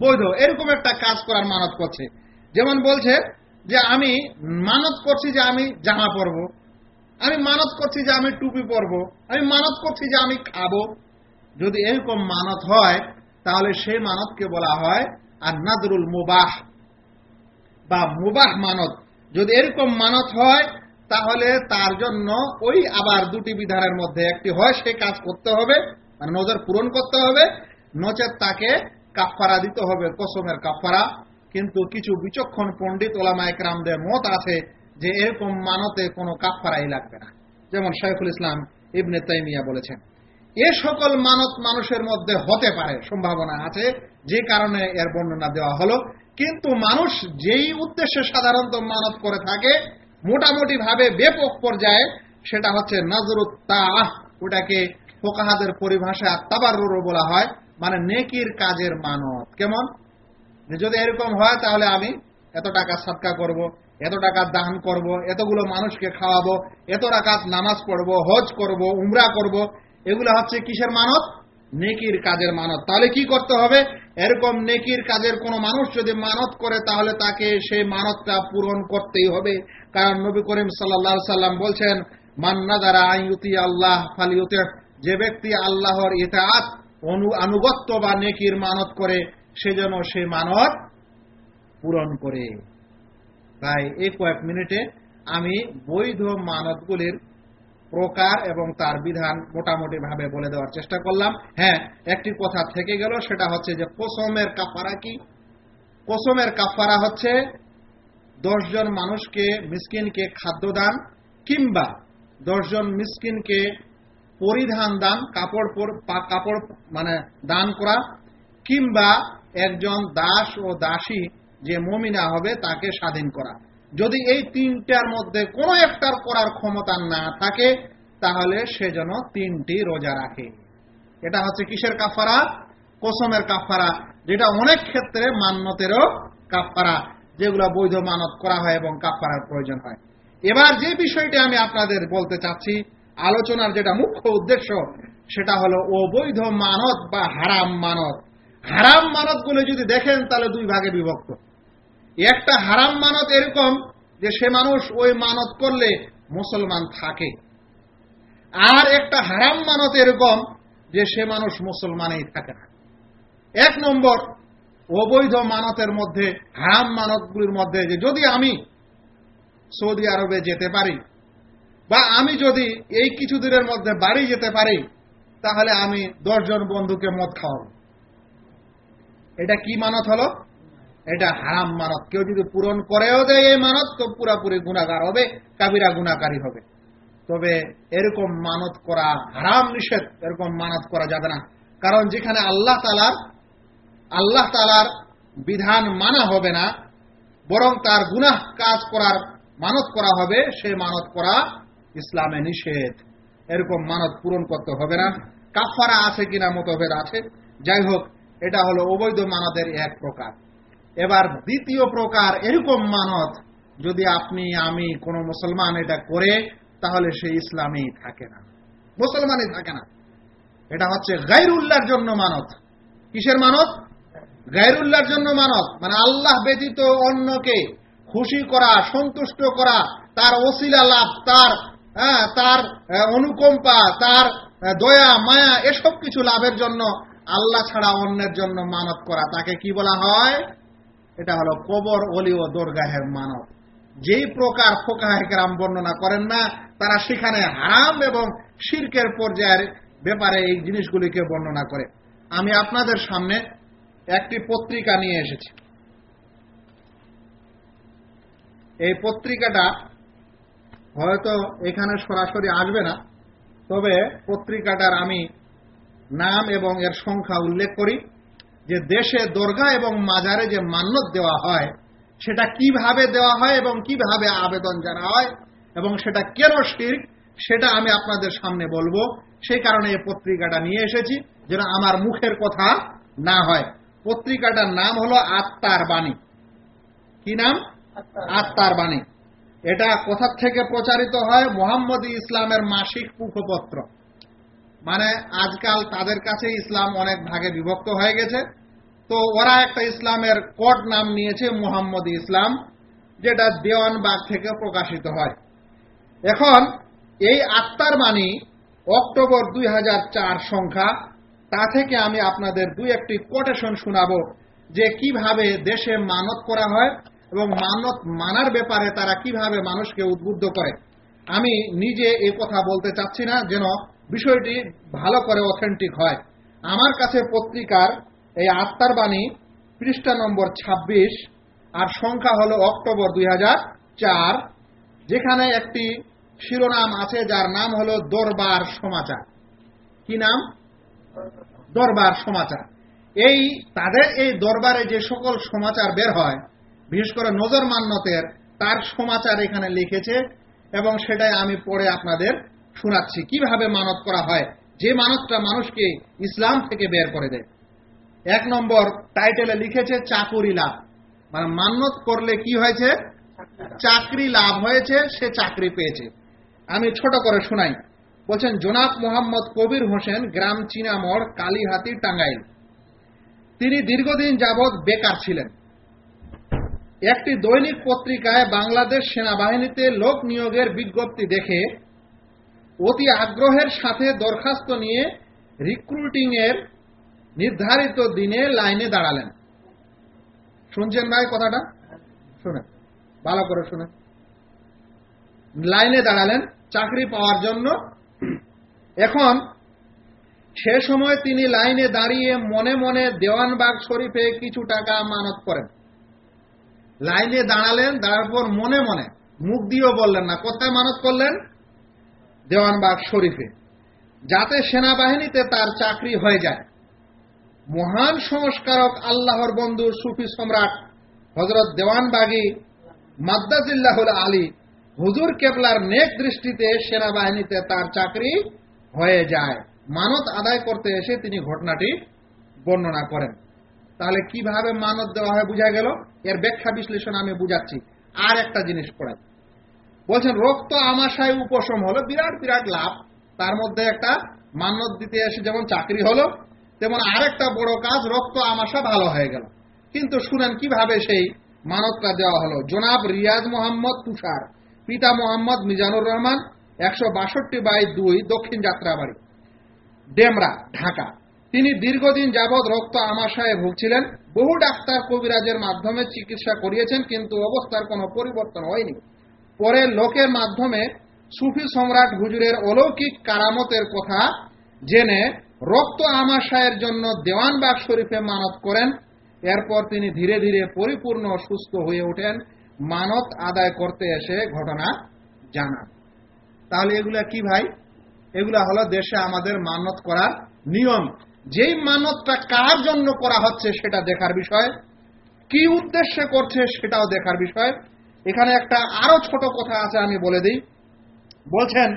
বৈধ। এরকম একটা কাজ করার মানত করছে। যেমন বলছে যে আমি মানত করছি যে আমি জামা পরব। আমি মানত করছি যে আমি টুপি পরব। আমি মানত করছি যে আমি খাব। যদি এরকম মানত হয়, তাহলে সেই মানতকে বলা হয় আর নাদরুল মুবাহ। বা মুবাহ মানত। যদি এরকম মানত হয়, তাহলে তার জন্য ওই আবার দুটি বিধানের মধ্যে একটি হয়, সে কাজ করতে হবে মানে নজর পূরণ করতে হবে, নচেত তাকে কাফারা দিতে হবে, কসমের কাফারা কিন্তু কিছু বিচক্ষণ পণ্ডিত ওলামা একরামদের মত আছে যে এরকম মানতে কোনো কাফারাই লাগবে না। যেমন শাইখুল ইসলাম ইবনে তাইমিয়া বলেছেন, এ সকল মানত মানুষের মধ্যে হতে পারে, সম্ভাবনা আছে, যে কারণে এর বর্ণনা দেওয়া হলো। কিন্তু মানুষ যেই উদ্দেশ্যে সাধারণত মানত করে থাকে মোটামুটি ভাবে ব্যাপক পর্যায়ে সেটা হচ্ছে নজরুত্তাহ ওটাকে ফোকাহাদের পরিভাষা তাবারুর বলা হয় মানে নেকির কাজের মানত। কেমন? যদি এরকম হয় তাহলে আমি এত টাকা সৎকা করব, এত টাকা দান করব, এতগুলো মানুষকে খাওয়াবো, এত টাকাত নামাজ পড়ব, হজ করব, উমরা করব, এগুলো হচ্ছে কিসের মানত? নেকির কাজের মানত। তাহলে কি করতে হবে? এরকম নেকির কাজের কোন মানুষ যদি মানত করে, তাহলে তাকে সেই মানতটা পূরণ করতেই হবে। কারণ নবী করিম সাল্লা সাল্লাম বলছেন মান্না দ্বারা আইয়ুতি আল্লাহ ফালিউতে যে ব্যক্তি আল্লাহর ইতাআত অনু, আনুগত্য বা নেকির মানত করে, সে যেন সে মানত পূরণ করে। তাই এই কয়েক মিনিটে আমি বৈধ মানতগুলির প্রকার এবং তার বিধান মোটামুটি ভাবে বলে দেওয়ার চেষ্টা করলাম। হ্যাঁ একটি কথা থেকে গেল, সেটা হচ্ছে যে কোসমের কাফারা কি? কোসমের কাফারা হচ্ছে দশজন মানুষকে মিসকিনকে খাদ্য দান কিংবা দশজন মিসকিনকে পরিধান দান, কাপড় কাপড় মানে দান করা, কিংবা একজন দাস ও দাসী যে মমিনা হবে তাকে স্বাধীন করা। যদি এই তিনটার মধ্যে কোনো একটার করার ক্ষমতা না থাকে, তাহলে সে যেন তিনটি রোজা রাখে। এটা হচ্ছে কিসের কাফারা? কোসমের কাফারা, যেটা অনেক ক্ষেত্রে মান্যতেরও কাফারা, যেগুলো বৈধ মানত করা হয় এবং কাফারার প্রয়োজন হয়। এবার যে বিষয়টি আমি আপনাদের বলতে চাচ্ছি, আলোচনার যেটা মুখ্য উদ্দেশ্য, সেটা হলো অবৈধ মানত বা হারাম মানত। হারাম মানতগুলো যদি দেখেন, তাহলে দুই ভাগে বিভক্ত। একটা হারাম মানত এরকম যে সে মানুষ ওই মানত করলে মুসলমান থাকে। আর একটা হারাম মানত এরকম যে সে মানুষ মুসলমানেই থাকে না। এক নম্বর, অবৈধ মানতের মধ্যে, হারাম মানতগুলির মধ্যে যে যদি আমি সৌদি আরবে যেতে পারি বা আমি যদি এই কিছু দিনের মধ্যে বাড়ি যেতে পারি, তাহলে আমি দশজন বন্ধুকে মদ খাওয়াবো। এটা কি মানত হলো? এটা হারাম মানত। কেউ যদি পূরণ করেও দেয় এই মানত, তো পুরাপুরি গুণাগার হবে, কাবিরা গুণাকারী হবে। তবে এরকম মানত করা হারাম, নিষেধ। এরকম মানত করা যাবে না। কারণ যেখানে আল্লাহ তালার আল্লাহ তালার বিধান মানা হবে না, বরং তার গুনাহ কাজ করার মানত করা হবে, সে মানত করা ইসলামে নিষেধ। এরকম মানত পূরণ করতে হবে না। কাফারা আছে কিনা, মতভেদ আছে। যাই হোক, এটা হলো অবৈধ মানতের এক প্রকার। এবার দ্বিতীয় প্রকার এরকম মানত যদি আপনি আমি কোন মুসলমান এটা করে তাহলে সে ইসলামই থাকে না। মুসলমানই থাকে না। এটা হচ্ছে গাইরুল্লাহর জন্য মানত। কিসের মানত? গাইরুল্লাহর জন্য মানত। মানে আল্লাহ ব্যতীত অন্যকে খুশি করা সন্তুষ্ট করা তার ওসিলা লাভ তার হ্যাঁ, তার অনুকম্পা তার দয়া মায়া এসব কিছু লাভের জন্য আল্লাহ ছাড়া অন্যের জন্য মানত করা। তাকে কি বলা হয়? এটা হলো কবর, অলি ও দরগাহের মানব। যেই প্রকার ফোকাহেকরাম বর্ণনা করেন না, তারা সেখানে হারাম এবং শির্কের পর্যায়ের ব্যাপারে এই জিনিসগুলিকে বর্ণনা করে। আমি আপনাদের সামনে একটি পত্রিকা নিয়ে এসেছি। এই পত্রিকাটা হয়তো এখানে সরাসরি আসবে না, তবে পত্রিকাটার আমি নাম এবং এর সংখ্যা উল্লেখ করি। যে দেশে দর্গা এবং মাজারে যে মান্যত দেওয়া হয় সেটা কীভাবে দেওয়া হয় এবং কীভাবে আবেদন জানা হয় এবং সেটা কেন শির সেটা আমি আপনাদের সামনে বলব। সেই কারণে এই পত্রিকাটা নিয়ে এসেছি যেন আমার মুখের কথা না হয়। পত্রিকাটার নাম হলো আত্মার বাণী। কি নাম? আত্মার বাণী। এটা কোথার থেকে প্রচারিত হয়? মোহাম্মদ ইসলামের মাসিক মুখপত্র মানে আজকাল তাদের কাছে ইসলাম অনেক ভাগে বিভক্ত হয়ে গেছে। তো ওরা একটা ইসলামের কোড নাম নিয়েছে মোহাম্মদ ইসলাম, যেটা দেওয়ানবাগ থেকে প্রকাশিত হয়। এখন এই আত্মার বাণী অক্টোবর দুই হাজার চার সংখ্যা, তা থেকে আমি আপনাদের দুই একটি কোটেশন শোনাব যে কীভাবে দেশে মানত করা হয় এবং মানত মানার ব্যাপারে তারা কীভাবে মানুষকে উদ্বুদ্ধ করে। আমি নিজে এই কথা বলতে চাচ্ছি না যেন বিষয়টি ভালো করে অথেন্টিক হয়। আমার কাছে পত্রিকার এই আত্মার বাণী পৃষ্ঠা নম্বর ২৬ আর সংখ্যা হলো অক্টোবর দুই যেখানে একটি শিরোনাম আছে যার নাম হলো দরবার সমাচার। কি নাম? দরবার সমাচার। এই তাদের এই দরবারে যে সকল সমাচার বের হয়, বিশেষ করে নজর মান্যতের তার সমাচার এখানে লিখেছে, এবং সেটাই আমি পড়ে আপনাদের শোনাচ্ছি। কীভাবে মানত করা হয়? যে মানতটা মানুষকে ইসলাম থেকে বের করে দেয়। এক নম্বর টাইটেলে লিখেছে, চাকুরি লাভ। মানে মান্যত করলে কি হয়েছে? চাকরি লাভ হয়েছে, সে চাকরি পেয়েছে। আমি ছোট করে শোনাই। বলছেন জোনাব মোহাম্মদ কবির হোসেন, গ্রাম চিনামড়, কালীহাতি, টাঙ্গাইল। তিনি দীর্ঘদিন যাবৎ বেকার ছিলেন। একটি দৈনিক পত্রিকায় বাংলাদেশ সেনাবাহিনীতে লোক নিয়োগের বিজ্ঞপ্তি দেখে, অতি আগ্রহের সাথে দরখাস্ত নিয়ে রিক্রুটিং এর নির্ধারিত দিনে লাইনে দাঁড়ালেন। শুনছেন ভাই কথাটা? শুনেন। ভালো করে শুনেন। লাইনে দাঁড়ালেন চাকরি পাওয়ার জন্য। এখন সে সময় তিনি লাইনে দাঁড়িয়ে মনে মনে দেওয়ানবাগ শরীফে কিছু টাকা মানত করেন। লাইনে দাঁড়ালেন, দাঁড়ার পর মনে মনে মুখ দিয়েও বললেন না, কোথায় মানত করলেন? দেওয়ানবাগ শরীফে। যাতে সেনাবাহিনীতে তার চাকরি হয়ে যায়। মহান সংস্কারক আল্লাহর বন্ধু সুফি সম্রাট হজরত দেওয়ানবাগী মাদ্দাজিল্লাহুল আলী হুজুর কেবলার নেক দৃষ্টিতে সেনাবাহিনীতে তার চাকরি হয়ে যায়। মানত আদায় করতে এসে তিনি ঘটনাটি বর্ণনা করেন। তাহলে কীভাবে মানত দেওয়া হয় বুঝা গেল? এর ব্যাখ্যা বিশ্লেষণ আমি বুঝাচ্ছি। আর একটা জিনিস পড়াই। বলছেন রক্ত আমাশায় উপশম হলো, বিরাট বিরাট লাভ। তার মধ্যে একটা মানত দিতে এসে যেমন চাকরি হলো তেমন আরেকটা বড় কাজ, রক্ত আমাশা ভালো হয়ে গেল। কিন্তু শুনেন কীভাবে সেই মানতটা দেওয়া হলো? জনাব রিয়াজ মোহাম্মদ তুষার, পিতা মোহাম্মদ মিজানুর রহমান, একশো বাষট্টি বাই দুই দক্ষিণ যাত্রাবাড়ি, ডেমরা, ঢাকা। তিনি দীর্ঘদিন যাবৎ রক্ত আমাশায় ভুগছিলেন। বহু ডাক্তার কবিরাজের মাধ্যমে চিকিৎসা করিয়েছেন, কিন্তু অবস্থার কোনো পরিবর্তন হয়নি। পরে লোকের মাধ্যমে সুফি সম্রাট হুজুরের অলৌকিক কারামতের কথা জেনে রক্ত আমাশায়ের জন্য দেওয়ানবাগ শরীফে মানত করেন। এরপর তিনি ধীরে ধীরে পরিপূর্ণ সুস্থ হয়ে ওঠেন। মানত আদায় করতে এসে ঘটনা জানান। তাহলে এগুলা কি ভাই? এগুলা হলো দেশে আমাদের মানত করার নিয়ম। যেই মানতটা কার জন্য করা হচ্ছে সেটা দেখার বিষয়। কি উদ্দেশ্যে করছে সেটাও দেখার বিষয়। এখানে একটা আরও ছোট কথা আছে আমি বলে দিই। বলছেন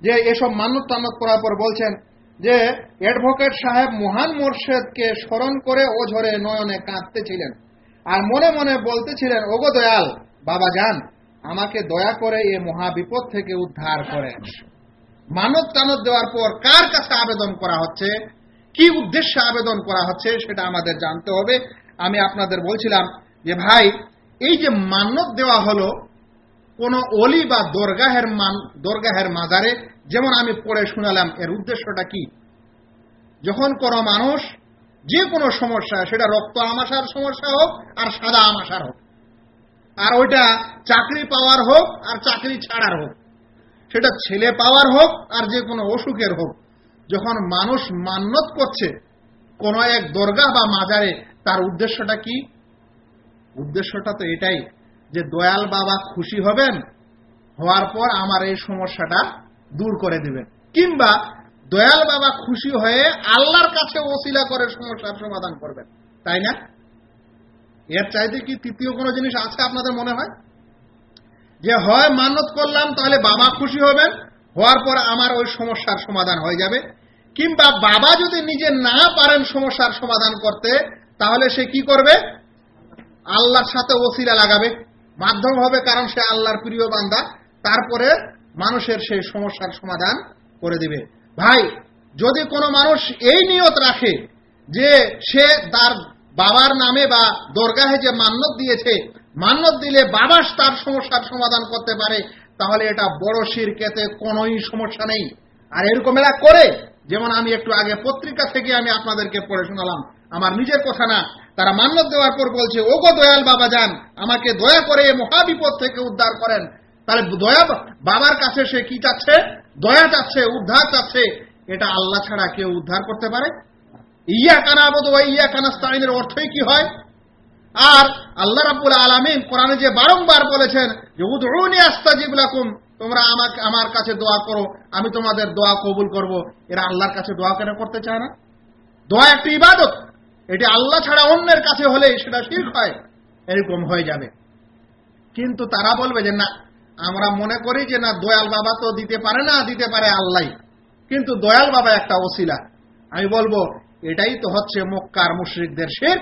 যে এসব মানত টানত করার পর বলছেন যে অ্যাডভোকেট সাহেব মহান মোর্শেদকে স্মরণ করে ওঝরে নয়নে কাঁদতেছিলেন। আর মনে মনে বলতেছিলেন, ওগো দয়াল, বাবা যান, আমাকে দয়া করে এ মহাবিপদ থেকে উদ্ধার করেন। মানব টানত দেওয়ার পর কার কাছে আবেদন করা হচ্ছে? কি উদ্দেশ্যে আবেদন করা হচ্ছে সেটা আমাদের জানতে হবে। আমি আপনাদের বলছিলাম যে, ভাই, এই যে মানত দেওয়া হলো, কোন অলি বা দরগাহের মান, দরগাহের মাজারে যেমন আমি পড়ে শুনালাম, এর উদ্দেশ্যটা কি? যখন কোন মানুষ যে কোনো সমস্যা, সেটা রক্ত আমাশার সমস্যা হোক আর সাদা আমাশার হোক, আর ওইটা চাকরি পাওয়ার হোক আর চাকরি ছাড়ার হোক, সেটা ছেলে পাওয়ার হোক আর যে কোনো অসুখের হোক, যখন মানুষ মান্যত করছে, কোন এক দরগা বা মাজারে, তার উদ্দেশ্যটা কি? উদ্দেশ্যটা তো এটাই যে দয়াল বাবা খুশি হবেন, হওয়ার পর আমার এই সমস্যাটা দূর করে দিবেন কিংবা দয়াল বাবা খুশি হয়ে আল্লাহর কাছে ওসিলা করে সমস্যার সমাধান করবেন। তাই না? এর চাইতে কি তৃতীয় কোনো জিনিস আছে আপনাদের মনে হয়? যে হয় মানত করলাম, তাহলে বাবা খুশি হবেন, হওয়ার পর আমার ওই সমস্যার সমাধান হয়ে যাবে। কিংবা বাবা যদি নিজে না পারেন সমস্যার সমাধান করতে, তাহলে সে কি করবে? আল্লাহর সাথে ওসিলা লাগাবে। মাধ্যম হবে কারণ সে আল্লাহর প্রিয় বান্দা। তারপরে মানুষের সেই সমস্যার সমাধান করে দিবে। ভাই, যদি কোনো মানুষ এই নিয়ত রাখে যে সে তার বাবার নামে বা দরগাহে যে মান্যত দিয়েছে মান্যত দিলে বাবা তার সমস্যার সমাধান করতে পারে, তাহলে এটা বড় শিরকেতে কোনোই সমস্যা নেই। আর এরকম এরা করে, যেমন আমি একটু আগে পত্রিকা থেকে আমি আপনাদেরকে পড়ে শোনালাম। আমার নিজের কথা না, তারা মান্যত দেওয়ার পর বলছে ও গো দয়াল বাবা যান, আমাকে দয়া করে মহাবিপদ থেকে উদ্ধার করেন। তাহলে দয়া বাবার কাছে সে কি চাচ্ছে? দয়া চাচ্ছে, উদ্ধার চাচ্ছে। এটা আল্লাহ ছাড়া কেউ উদ্ধার করতে পারে? ইয়া কানা আবদ ওয়া ইয়া কানাস্তাইনের অর্থই কি হয়? আর আল্লাহ রাব্বুল আলামিন কোরআনে যে বারংবার বলেছেন যে, উদউনি আস্তাজিব লাকুম। তোমরা আমাকে, আমার কাছে দোয়া করো, আমি তোমাদের দোয়া কবুল করব। এরা আল্লাহর কাছে দোয়া কেন করতে চায় না? দোয়া একটি ইবাদত। এটি আল্লাহ ছাড়া অন্যের কাছে হলে সেটা শির্ক হয়, এরকম হয়ে যাবে। কিন্তু তারা বলবে যে, না আমরা মনে করি যে না, দয়াল বাবা তো দিতে পারে না, দিতে পারে আল্লাহ। কিন্তু দয়াল বাবা একটা ওসিলা। আমি বলব, এটাই তো হচ্ছে মক্কার মুশরিকদের শের।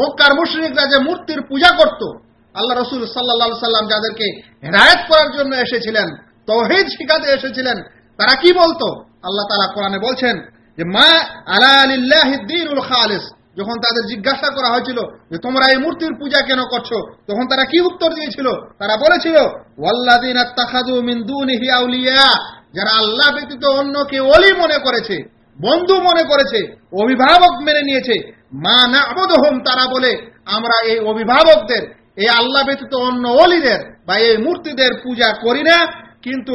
মক্কার মুশরিকরা যে মূর্তির পূজা করত, আল্লাহ রসুল সাল্লা সাল্লাম যাদেরকে হেদায়ত করার জন্য এসেছিলেন, তহিদ শিখাতে এসেছিলেন, তারা কি বলতো? আল্লাহ তালা কোরআনে বলছেন যে, মা আলাহিদ্দিনুল খালিস। যখন তাদের জিজ্ঞাসা করা হয়েছিল যে, তোমরা এই মূর্তির পূজা কেন করছ? তখন তারা কি উত্তর দিয়েছিল? তারা বলেছিল ওয়াল্লাদিন যারা আল্লাহ ব্যতীত অন্যকে অলি মনে করেছে, বন্ধু মনে করেছে, অভিভাবক মেনে নিয়েছে, মা না হোম তারা বলে, আমরা এই অভিভাবকদের, এই আল্লাহ ব্যতীত অন্য অলিদের বা এই মূর্তিদের পূজা করি না, কিন্তু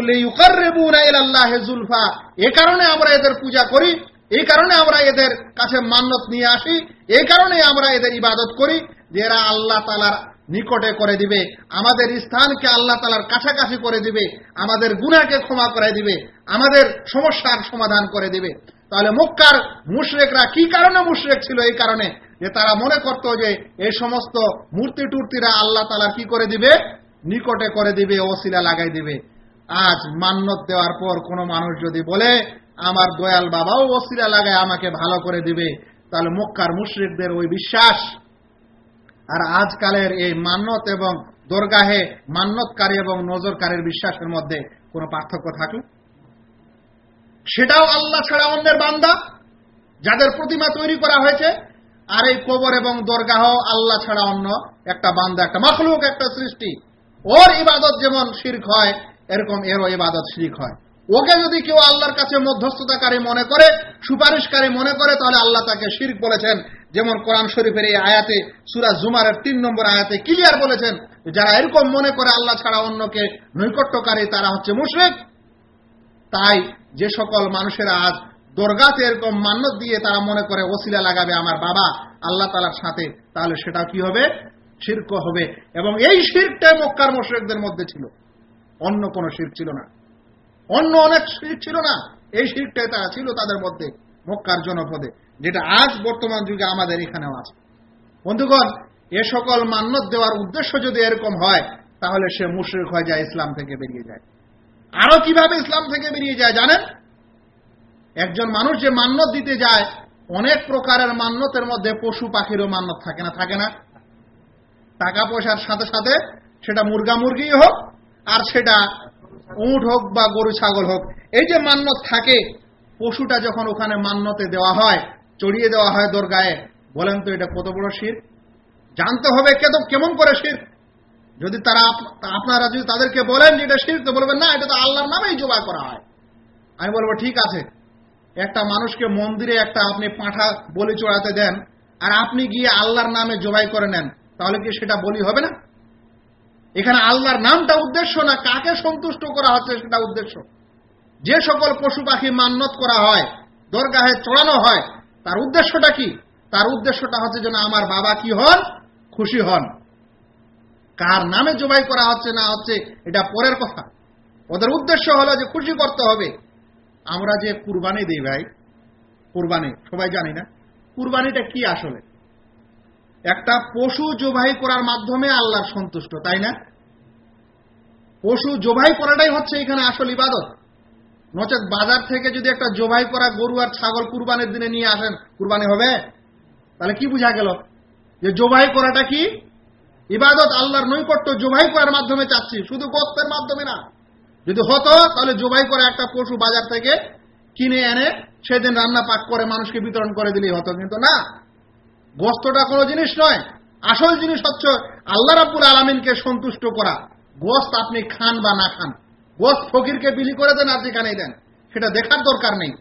আল্লাহ জুলফা। এ কারণে আমরা এদের পূজা করি এই কারণে আমরা এদের কাছে মান্যত নিয়ে আসি। এই কারণে আমরা এদের ইবাদত করি যে এরা আল্লাহ তালার নিকটে করে দিবে, আমাদের স্থানকে আল্লাহ তালার কাছাকাছি করে দিবে, আমাদের গুনাকে ক্ষমা করে দিবে, আমাদের সমস্যার সমাধান করে দিবে। তাহলে মক্কার মুশরেকরা কি কারণে মুশরেক ছিল? এই কারণে যে তারা মনে করত যে এই সমস্ত মূর্তি টুর্তিরা আল্লাহ তালার কি করে দিবে? নিকটে করে দিবে, ওসিলা লাগাই দিবে। আজ মান্যত দেওয়ার পর কোনো মানুষ যদি বলে আমার দয়াল বাবাও ওসিলা লাগায় আমাকে ভালো করে দিবে। তাহলে মক্কার মুশ্রিকদের ওই বিশ্বাস। আর আজকালের এই মান্যত এবং দরগাহে মান্যতকারী এবং নজরকারীর বিশ্বাসের মধ্যে কোনো পার্থক্য থাকল? সেটাও আল্লাহ ছাড়া অন্যের বান্দা, যাদের প্রতিমা তৈরি করা হয়েছে, আর এই কবর এবং দরগাহ আল্লাহ ছাড়া অন্য একটা বান্দা, একটা মখলুক, একটা সৃষ্টি। ওর ইবাদত যেমন শির্ক হয়, এরকম এরও ইবাদত শির্ক হয়। ওকে যদি কেউ আল্লাহর কাছে মধ্যস্থতাকারী মনে করে, সুপারিশকারী মনে করে, তাহলে আল্লাহ তাকে শির্ক বলেছেন। যেমন কোরআন শরীফের এই আয়াতে, সুরা জুমারের তিন নম্বর আয়াতে ক্লিয়ার বলেছেন যারা এরকম মনে করে আল্লাহ ছাড়া অন্যকে নৈকট্যকারী, তারা হচ্ছে মুশরিক। তাই যে সকল মানুষেরা আজ দরগাতে এরকম মান্যত দিয়ে তারা মনে করে ওসিলা লাগাবে আমার বাবা, আল্লাহ তালার সাথে, তাহলে সেটা কি হবে? শির্ক হবে। এবং এই শিরটাই মক্কার মোশরেকদের মধ্যে ছিল। অন্য কোনো শির ছিল না। অন্য অনেক শির ছিল না। এই শিরটাই তারা ছিল তাদের মধ্যে, মক্কার জনপদে, যেটা আজ বর্তমান যুগে আমাদের এখানেও আছে। বন্ধুগণ, এ সকল মান্যত দেওয়ার উদ্দেশ্য যদি এরকম হয়, তাহলে সে মুশরিক হয়ে যায়, ইসলাম থেকে বেরিয়ে যায়। আরও কীভাবে ইসলাম থেকে বেরিয়ে যায় জানেন? একজন মানুষ যে মান্যত দিতে যায়, অনেক প্রকারের মান্যতের মধ্যে পশু পাখিরও মান্যত থাকে না থাকে না। টাকা পয়সার সাথে সাথে সেটা মুরগা মুরগি হোক, আর সেটা উঁট হোক বা গরু, ছাগল হোক, এই যে মান্যত থাকে, পশুটা যখন ওখানে মান্যতে দেওয়া হয়, চড়িয়ে দেওয়া হয় দরগায়ে, বলেন তো এটা কত বড় শির? জানতে হবে কে তো কেমন করে শির? যদি তারা আপনারা যদি তাদেরকে বলেন যে এটা শির, তো বলবেন, না, এটা তো আল্লাহর নামেই জোবা করা হয়। আমি বলব, ঠিক আছে। একটা মানুষকে মন্দিরে একটা আপনি পাঁঠা বলি চড়াতে দেন, আর আপনি গিয়ে আল্লাহর নামে জবাই করে নেন, তাহলে কি সেটা বলি হবে না? এখানে আল্লাহর নামটা উদ্দেশ্য না, কাকে সন্তুষ্ট করা হচ্ছে সেটা উদ্দেশ্য। যে সকল পশু পাখি মান্যত করা হয়, দরগাহে চড়ানো হয়, তার উদ্দেশ্যটা কি? তার উদ্দেশ্যটা হচ্ছে যেন আমার বাবা কি হন? খুশি হন। কার নামে জবাই করা হচ্ছে না হচ্ছে, এটা পরের কথা। ওদের উদ্দেশ্য হলো যে খুশি করতে হবে। আমরা যে কুরবানি দিই ভাই, কুরবানি, সবাই জানি না। কুরবানিটা কি আসলে? একটা পশু জবাই করার মাধ্যমে আল্লাহর সন্তুষ্ট, তাই না? পশু জবাই করাটাই হচ্ছে এখানে আসল ইবাদত। নচেত বাজার থেকে যদি একটা জবাই করা গরু আর ছাগল কুরবানির দিনে নিয়ে আসেন, কুরবানি হবে? তাহলে কি বুঝা গেল? যে জবাই করাটা কি? ইবাদত, আল্লাহর নৈকট্য জবাই করার মাধ্যমে চাচ্ছি, শুধু গোস্তের মাধ্যমে না। যদি হতো, তাহলে জবাই করে একটা পশু বাজার থেকে কিনে এনে সেদিন রান্না পাক করে মানুষকে বিতরণ করে দিলেই হতো, কিন্তু না। গোস্তটা কোনো জিনিস নয়। আসল জিনিস হচ্ছে আল্লাহ রাব্বুল আলমিনকে সন্তুষ্ট করা। গোস্ত আপনি খান বা না খান। গোস্ত ফকিরকে বিলি করে দেন আর যেখানেই দেন। সেটা দেখার দরকার নেই।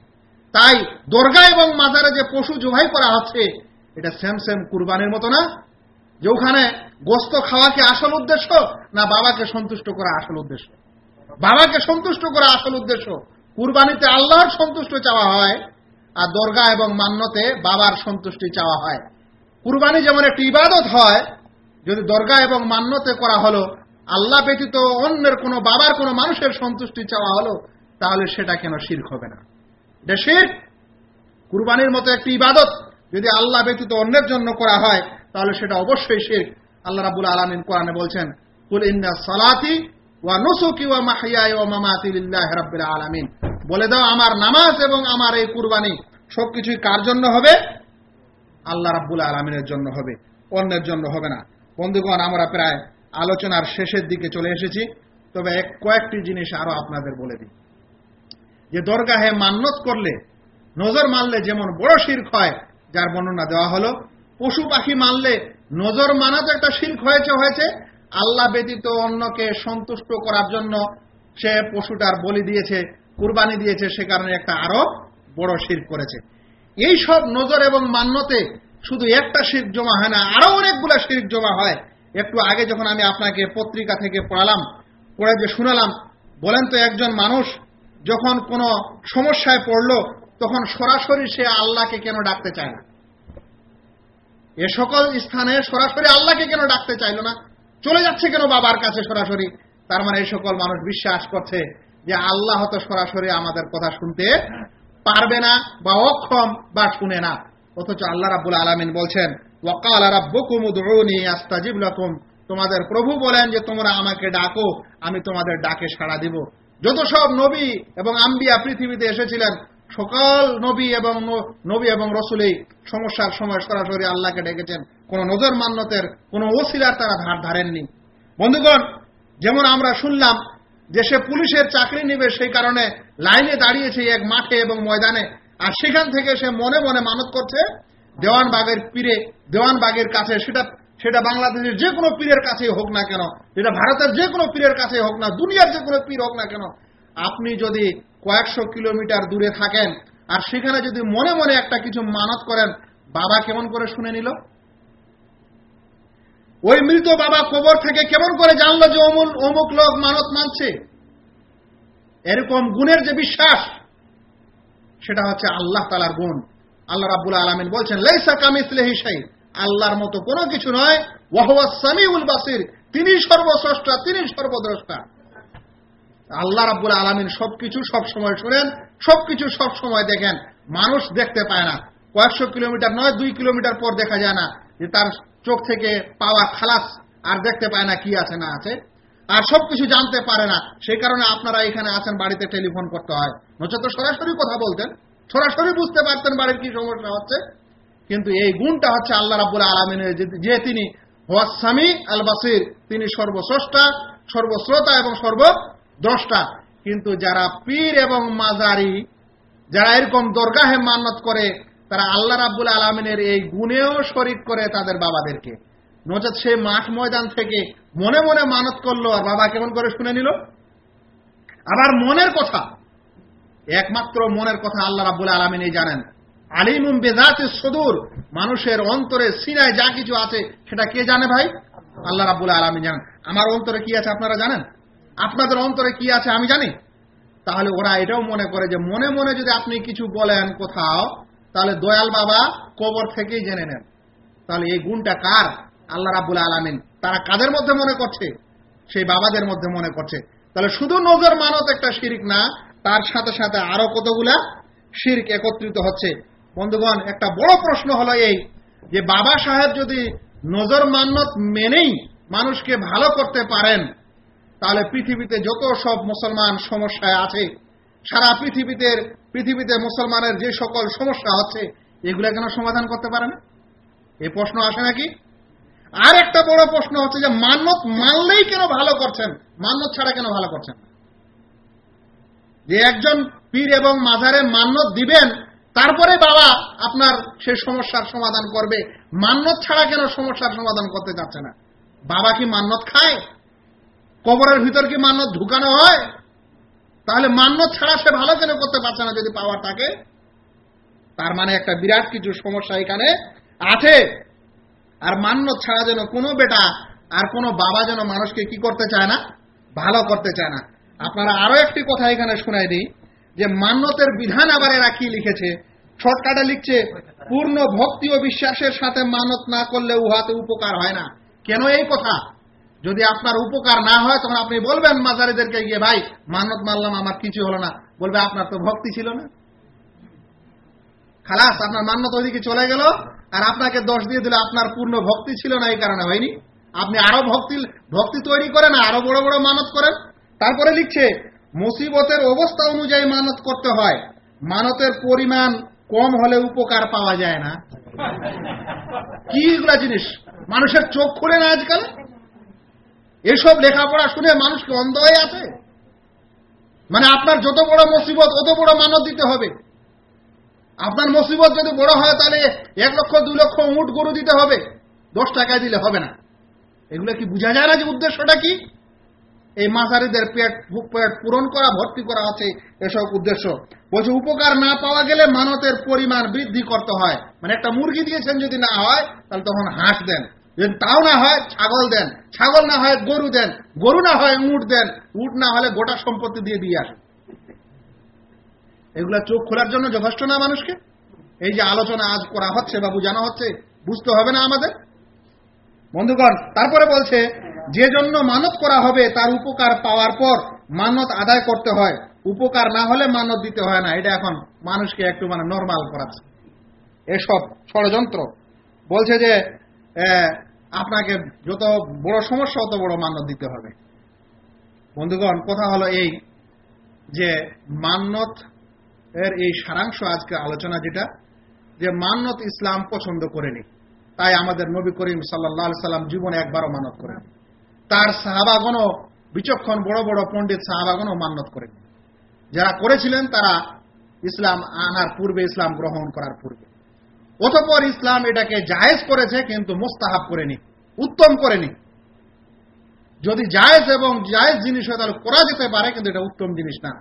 তাই দরগা এবং মাজারে যে পশু জবাই করা হচ্ছে, এটা সেম সেম কুরবানির মতো না। যে ওখানে গোস্ত খাওয়া কি আসল উদ্দেশ্য না বাবাকে সন্তুষ্ট করা আসল উদ্দেশ্য? বাবাকে সন্তুষ্ট করা আসল উদ্দেশ্য। কুরবানিতে আল্লাহর সন্তুষ্ট চাওয়া হয় আর দরগা এবং মান্যতে বাবার সন্তুষ্টি চাওয়া হয়। কুরবানি যেমন একটি ইবাদত হয়, যদি দরগা এবং মান্যতে করা হলো, আল্লাহ ব্যতীত অন্যের কোনো বাবার, কোনো মানুষের সন্তুষ্টি চাওয়া হলো, তাহলে সেটা কেন শির্ক হবে না? এটা শির্ক। কুরবানির মতো একটি ইবাদত যদি আল্লাহ ব্যতীত অন্যের জন্য করা হয়, তাহলে সেটা অবশ্যই শির্ক। আল্লাহ রাবুল আলমিন কোরআনে বলছেন সালাতি ওয়া নুসুকি ওয়া মাহইয়াই ওয়া মামাতি লিল্লাহি রাব্বিল আলামিন। বলে দাও, আমার নামাজ এবং আমার এই কুরবানি সবকিছুই কার জন্য হবে? আল্লাহ রাব্বুল আলমিনের জন্য হবে, অন্যের জন্য হবে না। বন্ধুগণ, আমরা প্রায় আলোচনার শেষের দিকে চলে এসেছি। তবে এক কয়েকটি জিনিস আরও আপনাদের বলে দিই। যে দরগাহে মান্যত করলে, নজর মারলে যেমন বড় শির্ক হয়, যার বর্ণনা দেওয়া হলো, পশু পাখি মারলে নজর মানা তো একটা শির্ক হয়েছে হয়েছে। আল্লাহ ব্যতীত অন্যকে সন্তুষ্ট করার জন্য সে পশুটার বলি দিয়েছে, কুরবানি দিয়েছে, সে কারণে একটা আরও বড় শির্ক করেছে। এই সব নজর এবং মান্যতে শুধু একটা শির্ক জমা হয় না, আরও অনেকগুলো শির্ক জমা হয়। একটু আগে যখন আমি আপনাকে পত্রিকা থেকে পড়ালাম, পড়ে যে শুনালাম, বলেন তো একজন মানুষ যখন কোনো সমস্যায় পড়ল, তখন সরাসরি সে আল্লাহকে কেন ডাকতে চায় না? এ সকল স্থানে সরাসরি আল্লাহকে কেন ডাকতে চাইল না? চলে যাচ্ছে কেন বাবার কাছে সরাসরি? তার মানে এই সকল মানুষ বিশ্বাস করছে যে আল্লাহ তো সরাসরি আমাদের কথা শুনতে পারবে না বা অক্ষম বা শুনে না। অথচ আল্লাহ রাবুল আলমিন বলছেন, ওয়াকাল রাব্বুকুম উদউনি আস্তাজিব লাকুম। তোমাদের প্রভু বলেন যে, তোমরা আমাকে ডাকো, আমি তোমাদের ডাকে সাড়া দিব। যত সব নবী এবং আম্বিয়া পৃথিবীতে এসেছিলেন, সকল নবী এবং নবী এবং রসুলেই সমস্যার সময় সরাসরি আল্লাহকে ডেকেছেন। কোন নজর মান্যতের কোন ওসিলার তারা ধার ধারেননি। বন্ধুগণ, যেমন আমরা শুনলাম যে সে পুলিশের চাকরি নিবে সেই কারণে লাইনে দাঁড়িয়েছে এক মাঠে এবং ময়দানে। আর সেখান থেকে সে মনে মনে মানত করছে, দেওয়ানবাগের পীরে, দেওয়ানবাগের কাছে, সেটা সেটা বাংলাদেশের যে কোনো পীরের কাছেই হোক না কেন যেটা ভারতের যে কোনো পীরের কাছেই হোক না, দুনিয়ার যে কোনো পীর হোক না কেন, আপনি যদি কয়েকশো কিলোমিটার দূরে থাকেন, আর সেখানে যদি মনে মনে একটা কিছু মানত করেন, বাবা কেমন করে শুনে নিল? ওই মৃত বাবা কবর থেকে কেমন করে জানলো যে অমুল, অমুক লোক মানত মানছে? এরকম গুণের যে বিশ্বাস, সেটা হচ্ছে আল্লাহ তালার গুণ। আল্লাহ রাবুল আলমিন বলছেন লেসা কামিসলে হিসাই আল্লাহর মতো কোনো কিছু নয়। ওয়াহুয়া সামিউল বাসির। তিনি সর্বস্রষ্টা, তিনি সর্বদ্রষ্টা। আল্লাহ রাবুল আলমিন সবকিছু সবসময় শুনেন, সবকিছু সবসময় দেখেন। মানুষ দেখতে পায় না। কয়েকশো কিলোমিটার নয়, দুই কিলোমিটার পর দেখা যায় না যে তার চোখ থেকে পাওয়া খালাস আর দেখতে পায় না কি আছে, না আছে। আর সবকিছু জানতে পারে না। সেই কারণে আপনারা এখানে আছেন, বাড়িতে টেলিফোন করতে হয়। নচেত সরাসরি কথা বলতেন। সরাসরি বুঝতে পারতেন বাড়ির কি সমস্যা হচ্ছে। কিন্তু এই গুণটা হচ্ছে আল্লাহ রাবুল আলমিনের যে তিনি হোয়াসামি আল বাসির, তিনি সর্বস্রষ্টা, সর্বশ্রোতা এবং সর্বদ্রষ্টা। কিন্তু যারা পীর এবং মাজারি, যারা এরকম দরগাহে মান্নত করে তারা আল্লাহ রাবুল আলমিনের এই গুণেও শরিক করে তাদের বাবাদেরকে। নচেত সে মাঠ ময়দান থেকে মনে মনে মানত করল, আর বাবা কেমন করে শুনে নিল? আবার মনের কথা। একমাত্র মনের কথা আল্লাহ রাবুল আলমিনই জানেন। আলিমুম বেজাতে সদুর, মানুষের অন্তরে সিনায় যা কিছু আছে, সেটা কে জানে ভাই? আল্লাহ রাবুল আলমী জানেন। আমার অন্তরে কি আছে আপনারা জানেন? আপনাদের অন্তরে কি আছে আমি জানি? তাহলে ওরা এটাও মনে করে যে মনে মনে যদি আপনি কিছু বলেন কোথাও তাহলে দয়াল বাবা কবর থেকেই জেনে নেন। তাহলে এই গুণটা কার? আল্লাহ রাবুল আলমিন। তারা কাদের মধ্যে মনে করছে? সেই বাবাদের মধ্যে মনে করছে। তাহলে শুধু নজর মানত একটা শিরিক না, তার সাথে সাথে আরও কতগুলা শির্ক একত্রিত হচ্ছে। বন্ধুগণ, একটা বড় প্রশ্ন হলো এই যে বাবা সাহেব যদি নজর মান্নত মেনেই মানুষকে ভালো করতে পারেন, তাহলে পৃথিবীতে যত সব মুসলমান সমস্যায় আছে, সারা পৃথিবীতে পৃথিবীতে মুসলমানের যে সকল সমস্যা হচ্ছে, এগুলো কেন সমাধান করতে পারে না? এই প্রশ্ন আসে নাকি? আর একটা বড় প্রশ্ন হচ্ছে যে, মান্যত মানলেই কেন ভালো করছেন? মান্যত ছাড়া কেন ভালো করছেন যে একজন পীর এবং মাজারে মান্যত দিবেন, তারপরে বাবা আপনার সে সমস্যার সমাধান করবে। মান্যত ছাড়া কেন সমস্যার সমাধান করতে যাচ্ছে না? বাবা কি মান্যত খায়? কবরের ভিতর কি মান্যত ঢুকানো হয়? তাহলে মান্যত ছাড়া সে ভালো কেন করতে পারছে না যদি পাওয়ার থাকে? তার মানে একটা বিরাট কিছু সমস্যা এখানে আছে। আর মান্যত ছাড়া যেন কোনো বেটা আর কোনো বাবা যেন মানুষকে কি করতে চায় না? ভালো করতে চায় না। আপনারা আরও একটি কথা এখানে শোনাই দিই, যে মান্যতের বিধান আবার এরা কি লিখেছে? শর্টকাটে লিখছে, পূর্ণ ভক্তি ও বিশ্বাসের সাথে মানত না করলে উহাতে উপকার হয় না। কেন এই কথা? যদি আপনার উপকার না হয়, তখন আপনি বলবেন মাজারিদেরকে গিয়ে, ভাই মানত মারলাম আমার কিছু হলো না। বলবে, আপনার তো ভক্তি ছিল না। খালাস, আপনার মান্যত ওইদিকে চলে গেল, আর আপনাকে দোষ দিয়ে দিল, আপনার পূর্ণ ভক্তি ছিল না, এই কারণে হয়নি। আপনি আরও ভক্তি ভক্তি তৈরি করেন, আরও বড় বড় মানত করেন। তারপরে লিখছে, মুসিবতের অবস্থা অনুযায়ী মানত করতে হয়। মানতের পরিমাণ কম হলে উপকার পাওয়া যায় না। কি জিনিস? মানুষের চোখ খুলে না আজকাল? এসব লেখাপড়া শুনে মানুষকে অন্ধ হয়ে আছে। মানে আপনার যত বড় মুসিবত, অত বড় মানত দিতে হবে। আপনার মুসিবত যদি বড় হয়, তাহলে এক লক্ষ, দুই লক্ষ উঁট গরু দিতে হবে। দশ টাকায় দিলে হবে না। এগুলো কি বোঝা যায় না যে উদ্দেশ্যটা কি? এই মাঝারিদের পেট পেট পূরণ করা, ভর্তি করা আছে এসব উদ্দেশ্য। বলছে, উপকার না পাওয়া গেলে মানতের পরিমাণ বৃদ্ধি করতে হয়। মানে একটা মুরগি দিয়েছেন যদি না হয়, তাহলে তখন হাঁস দেন। তাও না হয় ছাগল দেন, ছাগল না হয় গরু দেন, গরু না হয় উট দেন, উট না হলে গোটা সম্পত্তি দিয়ে দিয়ে আসেন এগুলা চোখ খোলার জন্য যথেষ্ট না মানুষকে? এই যে আলোচনা আজ করা হচ্ছে বা বোঝানো হচ্ছে, বুঝতে হবে না আমাদের? বন্ধুগণ, তারপরে বলছে, যে জন্য মানত করা হবে, তার উপকার পাওয়ার পর মানত আদায় করতে হয়। উপকার না হলে মানত দিতে হয় না। এটা এখন মানুষকে একটু মানে নর্মাল করাচ্ছে। এসব ষড়যন্ত্র। বলছে যে আপনাকে যত বড় সমস্যা, অত বড় মানত দিতে হবে। বন্ধুগণ, কথা হলো এই যে মান্নত এর এই সারাংশ আজকে আলোচনা যেটা, যে মান্নত ইসলাম পছন্দ করেনি। তাই আমাদের নবী করিম সাল্লাহ সাল্লাম জীবনে একবারও মানত করেন তার সাহাবাগণও বিচক্ষণ বড় বড় পণ্ডিত সাহাবাগণও মান্নত করেন যারা করেছিলেন, তারা ইসলাম আনার পূর্বে ইসলাম গ্রহণ করার পূর্বে। অতপর ইসলাম এটাকে জায়েজ করেছে, কিন্তু মোস্তাহাব করেনি, উত্তম করেনি। যদি জায়েজ এবং জায়েজ জিনিস হয়, তাহলে করা যেতে পারে, কিন্তু এটা উত্তম জিনিস না।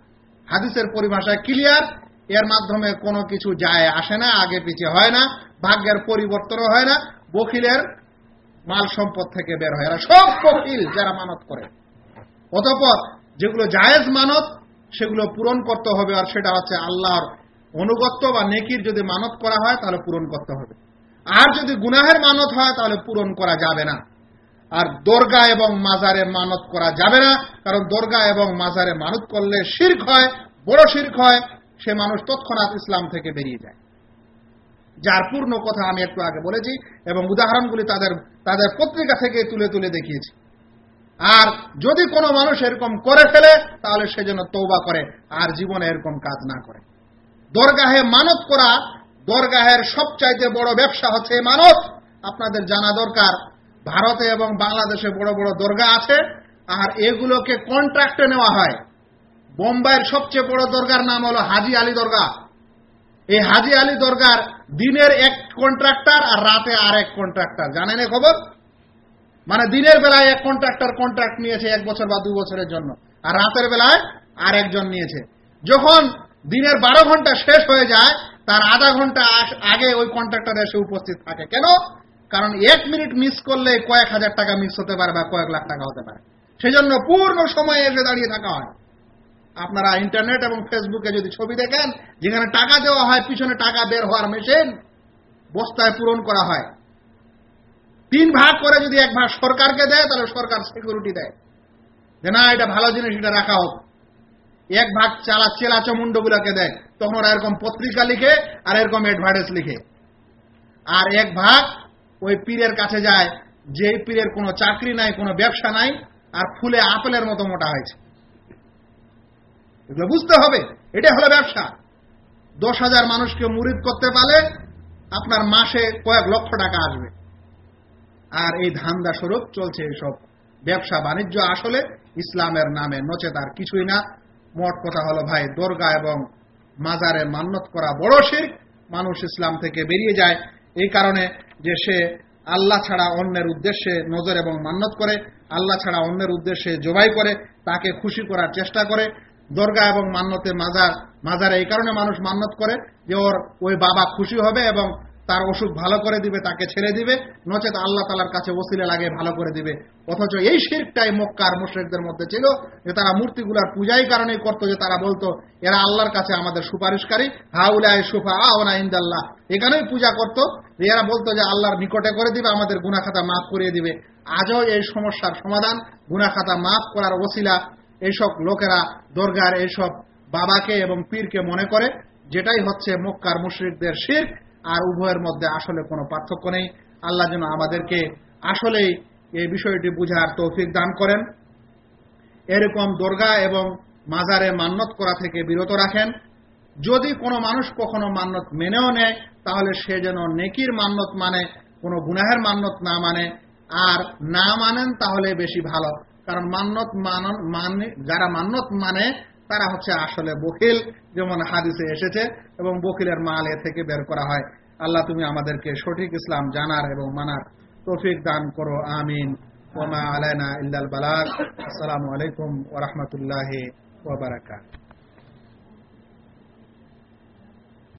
হাদিসের পরিভাষায় ক্লিয়ার এর মাধ্যমে কোনো কিছু যায়, আসে না, আগে পিছিয়ে হয় না, ভাগ্যের পরিবর্তনও হয় না বকিলের মাল সম্পদ থেকে বের হয় সব বকিল যারা মানত করে। অতপর যেগুলো জায়েজ মানত, সেগুলো পূরণ করতে হবে, আর সেটা হচ্ছে আল্লাহর অনুগত্য বা নেকির যদি মানত করা হয়, তাহলে পূরণ করতে হবে। আর যদি গুনাহের মানত হয়, তাহলে পূরণ করা যাবে না। আর দর্গা এবং মাজারে মানত করা যাবে না, কারণ দর্গা এবং মাজারে মানত করলে শির্ক হয়, বড় শির্ক হয়, সে মানুষ তৎক্ষণাৎ ইসলাম থেকে বেরিয়ে যায়। যার পূর্ণ কথা আমি একটু আগে বলেছি এবং উদাহরণগুলি তাদের তাদের পত্রিকা থেকে তুলে তুলে দেখিয়েছি। আর যদি কোনো মানুষ এরকম করে ফেলে, তাহলে সে যেন তৌবা করে, আর জীবনে এরকম কাজ না করে। দরগাহে মানত করা, দরগাহের সবচাইতে বড় ব্যবসা হচ্ছে মানত। আপনাদের জানা দরকার, ভারতে এবং বাংলাদেশে বড় বড় দরগা আছে, আর এগুলোকে কন্ট্রাক্টে নেওয়া হয়। বোম্বাইয়ের সবচেয়ে বড় দরগার নাম হলো হাজি আলী দরগা। এই হাজি আলী দরগার দিনের এক কন্ট্রাক্টর আর রাতে আর এক কন্ট্রাক্টর জানেন খবর? মানে দিনের বেলায় এক কন্ট্রাক্টর কন্ট্রাক্ট নিয়েছে এক বছর বা দু বছরের জন্য, আর রাতের বেলায় আর একজন নিয়েছে। যখন দিনের বারো ঘণ্টা শেষ হয়ে যায়, তার আধা ঘণ্টা আগে ওই কন্ট্রাক্টর এসে উপস্থিত থাকে। কেন? কারণ এক মিনিট মিস করলে কয়েক হাজার টাকা মিস হতে পারে বা কয়েক লাখ টাকা হতে পারে। সেজন্য পূর্ণ সময় এসে দাঁড়িয়ে থাকা হয়। আপনারা ইন্টারনেট এবং ফেসবুকে যদি ছবি দেখেন, যেখানে টাকা দেওয়া হয়, পিছনে টাকা বের হওয়ার মেশিন বস্তায় পূরণ করা হয়। তিন ভাগ করে যদি এক ভাগ সরকারকে দেয়, তাহলে সরকার সিকিউরিটি দেয়। যে না, এটা ভালো জিনিস, এটা রাখা হোক। এক ভাগ চালা চেলা চমুন্ডগুলোকে দেয়, তখন ওরা এরকম পত্রিকা লিখে আর এরকম অ্যাডভার্টাইজ লিখে। আর এক ভাগ ওই পীরের কাছে যায় যে পীরের কোনো চাকরি নাই, কোনো ব্যবসা নাই, আর ফুলে আপেলের মতো মোটা হয়েছে। এগুলো বুঝতে হবে, এটা হলো ব্যবসা। দশ হাজার মানুষকে মুরিদ করতে পারলে আপনার মাসে কয়েক লক্ষ টাকা আসবে। আর এই ধান্দা স্বরূপ চলছে এইসব। ব্যবসা বাণিজ্য আসলে ইসলামের নামে নচে তার কিছুই না। মোট কথা হলো ভাই, দর্গা এবং মাজারে মান্নত করা বড় শির। মানুষ ইসলাম থেকে বেরিয়ে যায়। এই কারণে যে সে আল্লাহ ছাড়া অন্যের উদ্দেশ্যে নজর এবং মান্নত করে, আল্লাহ ছাড়া অন্যের উদ্দেশ্যে জবাই করে, তাকে খুশি করার চেষ্টা করে। দর্গা এবং মান্যতে মাজার, মাজারে এই কারণে মানুষ মান্যত করে যে ওর ওই বাবা খুশি হবে এবং তার অসুখ ভালো করে দিবে, তাকে ছেড়ে দিবে। নচেত আল্লাহ তালার কাছে ওসিলে লাগে ভালো করে দিবে। অথচ এই শিরকটাই মক্কার মুশ্রিকদের মধ্যে ছিল যে তারা মূর্তিগুলার পূজাই কারণেই করতো, যে তারা বলতো, এরা আল্লাহর কাছে আমাদের সুপারিশকারী। হাউলাই সুফা আওনা ইন্দাল্লাহ। এখানেই পূজা করতো, যে এরা বলতো যে আল্লাহর নিকটে করে দিবে, আমাদের গুনাখাতা মাফ করিয়ে দিবে। আজও এই সমস্যার সমাধান, গুনাখাতা মাফ করার ওসিলা এইসব লোকেরা দরগার এইসব বাবাকে এবং পীরকে মনে করে, যেটাই হচ্ছে মক্কার মুশ্রিকদের শির আর উভয়ের মধ্যে আসলে কোনো পার্থক্য নেই। আল্লাহ যেন আমাদেরকে আসলেই এই বিষয়টি বুঝার তৌফিক দান করেন। এরকম দর্গা এবং মাজারে মান্নত করা থেকে বিরত রাখেন। যদি কোনো মানুষ কখনো মান্নত মেনেও নেয়, তাহলে সে যেন নেকির মান্নত মানে কোনো গুনাহের মান্নত না মানে। আর না মানেন তাহলে বেশি ভালো। কারণ মান্নত মানন মানে যারা মান্নত মানে তারা হচ্ছে আসলে বকিল, যেমন হাদিসে এসেছে, এবং বকিলের মাল এ থেকে বের করা হয়। আল্লাহ তুমি আমাদেরকে সঠিক ইসলাম জানার এবং মানার তৌফিক দান করো, আমিন। ওমা আলাইনা ইল্লাল বালাক আসসালামু আলাইকুম ওরহমতুল্লাহ ওবরাকাত